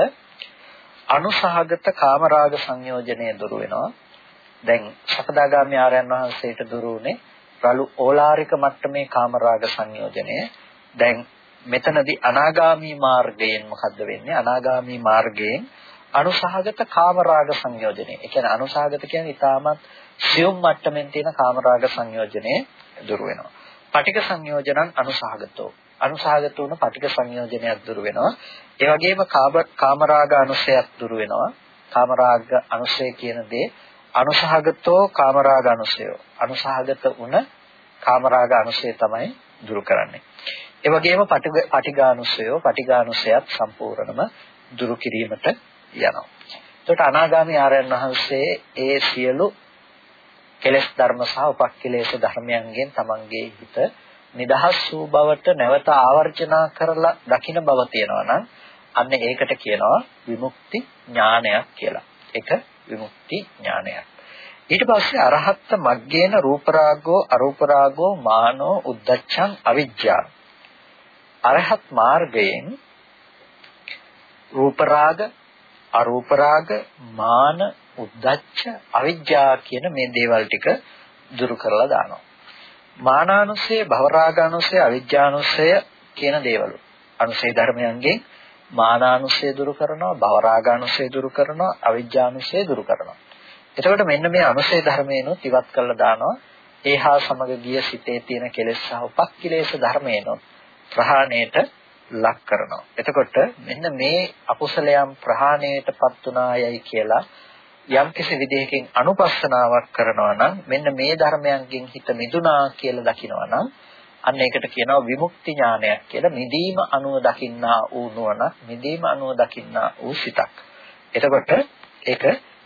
A: අනුසහගත කාමරාග සංයෝජනය දුරු වෙනවා. දැන් සකදාගාමි ආර්යයන් වහන්සේට දුරු උනේ රළු ඕලාරික මට්ටමේ කාමරාග සංයෝජනය. දැන් මෙතනදී අනාගාමි මාර්ගයෙන් මොකද්ද වෙන්නේ? අනාගාමි මාර්ගයෙන් අනුසහගත කාමරාග සංයෝජනය. ඒ කියන්නේ අනුසහගත කියන්නේ ඊටමත් සියුම් මට්ටමින් තියෙන කාමරාග සංයෝජනේ දුර වෙනවා. පටික සංයෝජනං අනුසහගතෝ. අනුසහගත වුණ පටික සංයෝජනයක් දුර වෙනවා. ඒ වගේම කාමරාග අනුසයක් දුර වෙනවා. කාමරාග අනුසය කියන දේ අනුසහගතෝ කාමරාග අනුසය. අනුසහගත වුණ කාමරාග අනුසය තමයි දුරු කරන්නේ. ඒ වගේම පටිඝානුසය පටිඝානුසයත් සම්පූර්ණම දුරු කිරීමට යනවා. එතකොට අනාගාමී ආරයන් වහන්සේ ඒ සියලු කෙලෙස් ධර්ම සහ උපක්ඛිලේශ ධර්මයන්ගෙන් තමන්ගේ හිත නිදහස් වූ බවට නැවත ආවර්ජනා කරලා දකින බව තියෙනවා නම් අන්න ඒකට කියනවා විමුක්ති ඥානයක් කියලා. ඒක විමුක්ති ඥානයක්. ඊට පස්සේ අරහත් මග්ගේන රූපරාගෝ අරූපරාගෝ මානෝ උද්දච්චං අවිජ්ජා අරහත් මාර්ගයෙන් රූපරාග අරූපරාග මාන උද්දච්ච අවිජ්ජා කියන මේ දේවල් ටික දුරු කරලා දානවා මානානුසය භවරාගානුසය අවිජ්ජානුසය කියන දේවල්. අනුසය ධර්මයන්ගෙන් මානානුසය දුරු කරනවා භවරාගානුසය දුරු කරනවා අවිජ්ජානුසය දුරු කරනවා. එතකොට මෙන්න මේ අනුසය ධර්මයනොත් ඉවත් කරලා දානවා. ඒහා සමග ගිය සිතේ තියෙන කෙලෙස් සහ උපක්ඛිලේශ ධර්මයනොත් ප්‍රහාණයට ලක් කරනවා. එතකොට මෙන්න මේ අකුසලයන් ප්‍රහාණයටපත් උනායයි කියලා යම් කිසි විදිහකින් අනුපස්සනාවක් කරනවා නම් මෙන්න මේ ධර්මයන්ගෙන් හිත මිදුණා කියලා දකිනවා නම් අන්න ඒකට කියනවා විමුක්ති ඥානයක් කියලා මිදීම අනුව දකින්නා වූ නුවණ මිදීම අනුව දකින්නා වූ සිතක්. එතකොට ඒක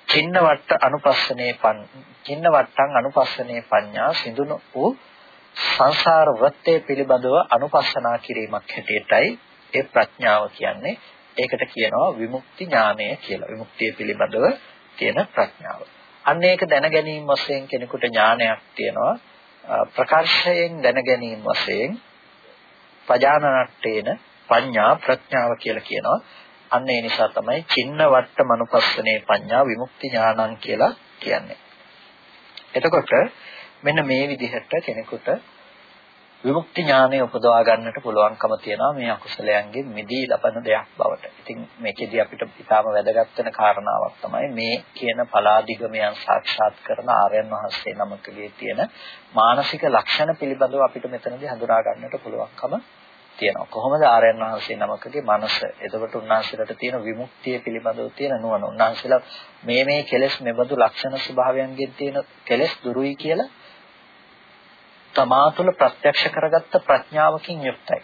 A: චින්නවට්ට අනුපස්සනේ පන් චින්නවට්ටං අනුපස්සනේ පඤ්ඤා සිඳුණු වූ සංසාර වෘත්තය පිළිබඳව අනුපස්සනා කිරීමක් හැටියටයි ඒ ප්‍රඥාව කියන්නේ. ඒකට කියනවා විමුක්ති ඥානය කියලා. විමුක්තිය පිළිබඳව තියෙන ප්‍රඥාව. අන්න ඒක දැන ගැනීම වශයෙන් කෙනෙකුට ඥානයක් තියෙනවා. ප්‍රකාශයෙන් දැන ගැනීම වශයෙන් පජානනට්ඨේන පඤ්ඤා ප්‍රඥාව කියලා කියනවා. අන්න ඒ නිසා තමයි චින්න වට්ට මනුපස්සනේ පඤ්ඤා විමුක්ති ඥානං කියලා කියන්නේ. එතකොට මෙන්න මේ විදිහට කෙනෙකුට විමුක්ති ඥානය උපදවා ගන්නට පුළුවන්කම තියෙනවා මේ අකුසලයන්ගෙන් මිදී ලබන දෙයක් බවට. ඉතින් මේකෙදී අපිට ඊටාම වැදගත් වෙන කාරණාවක් තමයි මේ කියන පලාදිගමයන් සාක්ෂාත් කරන ආර්යයන් වහන්සේ නමකගේ තියෙන මානසික ලක්ෂණ පිළිබඳව අපිට මෙතනදී හඳුනා ගන්නට පුළුවන්කම තියෙනවා. කොහොමද ආර්යයන් වහන්සේ නමකගේ මනස? එතකොට උන්වහන්සේලාට තියෙන විමුක්තිය පිළිබඳව තියෙන නුවණ. උන්වහන්සේලා මේ මේ කෙලෙස් මෙබඳු ලක්ෂණ ස්වභාවයන්ගෙන් තියෙන කෙලෙස් දුරුයි කියලා තමා තුළ ප්‍රත්‍යක්ෂ කරගත්ත ප්‍රඥාවකින් යුක්තයි.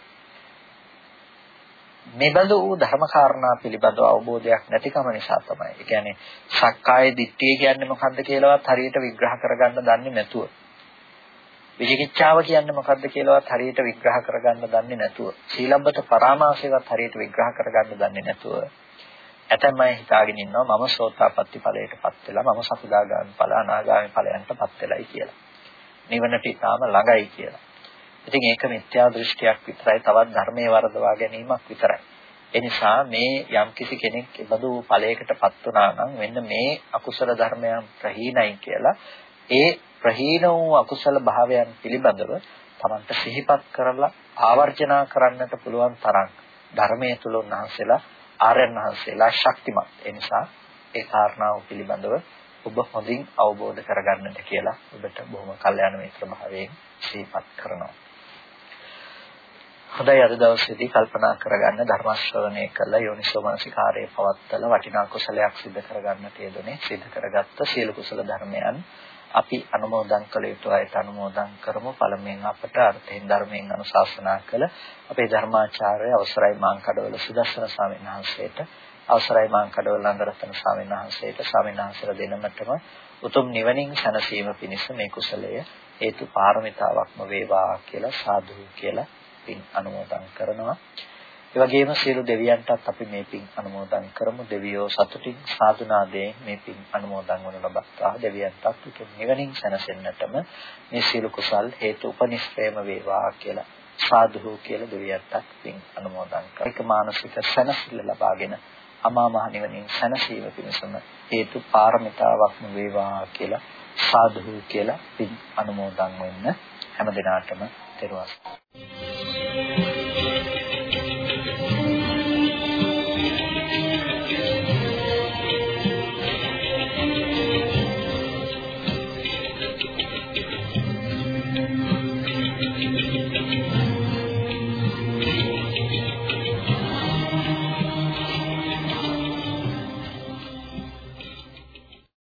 A: මෙබඳු වූ ධර්මකාරණා පිළිබඳව අවබෝධයක් නැතිකම නිසා තමයි. ඒ කියන්නේ සක්කාය දිට්ඨිය කියන්නේ මොකද්ද කියලාවත් හරියට විග්‍රහ කරගන්න දන්නේ නැතුව. විචිකිච්ඡාව කියන්නේ මොකද්ද කියලාවත් හරියට විග්‍රහ කරගන්න දන්නේ නැතුව. සීලබ්බත පරාමාසයවත් හරියට විග්‍රහ කරගන්න දන්නේ නැතුව. ඇතැම් අය හිතාගෙන ඉන්නවා මම සෝතාපට්ටි ඵලයටපත් වෙලා මම සකදාගාමි ඵල අනාගාමි ඵලයන්ටපත් වෙලයි කියලා. නිවනට ඉතාම ළඟයි කියලා. ඉතින් ඒක මිත්‍යා දෘෂ්ටියක් විතරයි තවත් ධර්මයේ වරදවා ගැනීමක් විතරයි. ඒ නිසා මේ යම්කිසි කෙනෙක් බඳු ඵලයකටපත් වුණා නම් මෙන්න මේ අකුසල ධර්මයන් ප්‍රහීනයි කියලා ඒ ප්‍රහීන වූ අකුසල භාවයන් පිළිබඳව තමන්ට සිහිපත් කරලා ආවර්ජනා කරන්නට පුළුවන් තරම් ධර්මයේ තුල උන්වහන්සේලා ආර්යයන් වහන්සේලා ශක්තිමත්. ඒ නිසා ඒ කාරණාව පිළිබඳව ඔබ හොඳින් අවබෝධ කරගන්නට කියලා ඔබට බොහොම කල්යාණ මිත්‍ර භාවයෙන් සිහිපත් කරනවා. හොඳයි අද දවසේදී කල්පනා කරගන්න ධර්ම ශ්‍රවණය කළ යෝනිසෝ මනසිකාරයේ පවත්තල වටිනා කුසලයක් සිදු කරගන්නට යෙදුනේ සිදු කරගත්ත සියලු කුසල ධර්මයන් අපි අනුමෝදන් කළ යුතු අයට අනුමෝදන් කරමු පළමුවෙන් අපට අර්ථයෙන් ධර්මයෙන් අනුශාසනා කළ අපේ ධර්මාචාර්ය අවසරයි මාංකඩවල සුදස්සන ස්වාමීන් වහන්සේට අවසරයි මාං කඩවල නන්දරත්න ස්වාමීන් වහන්සේට ස්වාමීන් වහන්සේලා දෙනමතම උතුම් නිවනින් සැනසීම පිණිස මේ කුසලය හේතු පාරමිතාවක්ම වේවා කියලා සාදු කියලා පින් අනුමෝදන් කරනවා. ඒ වගේම සියලු දෙවියන්ටත් අපි මේ පින් අනුමෝදන් කරමු. දෙවියෝ සතුටින් සාදුනාදයෙන් මේ පින් අනුමෝදන් වනු ලබත්තා. දෙවියන්ටත් උතුම් නිවනින් සැනසෙන්නටම මේ සියලු කුසල් හේතු උපනිශ්‍රේම වේවා කියලා සාදු කියලා දෙවියන්ටත් පින් අනුමෝදන් කරා. ඒක මානසික සැනසෙල්ල ලබාගෙන අමා මහ නිවනින් සැනසීම පිණිසම හේතු පාරමිතාවක්ම වේවා කියලා සාදු කියලා පින් අනුමෝදන් වෙන්න හැම දිනාටම තෙරුවන්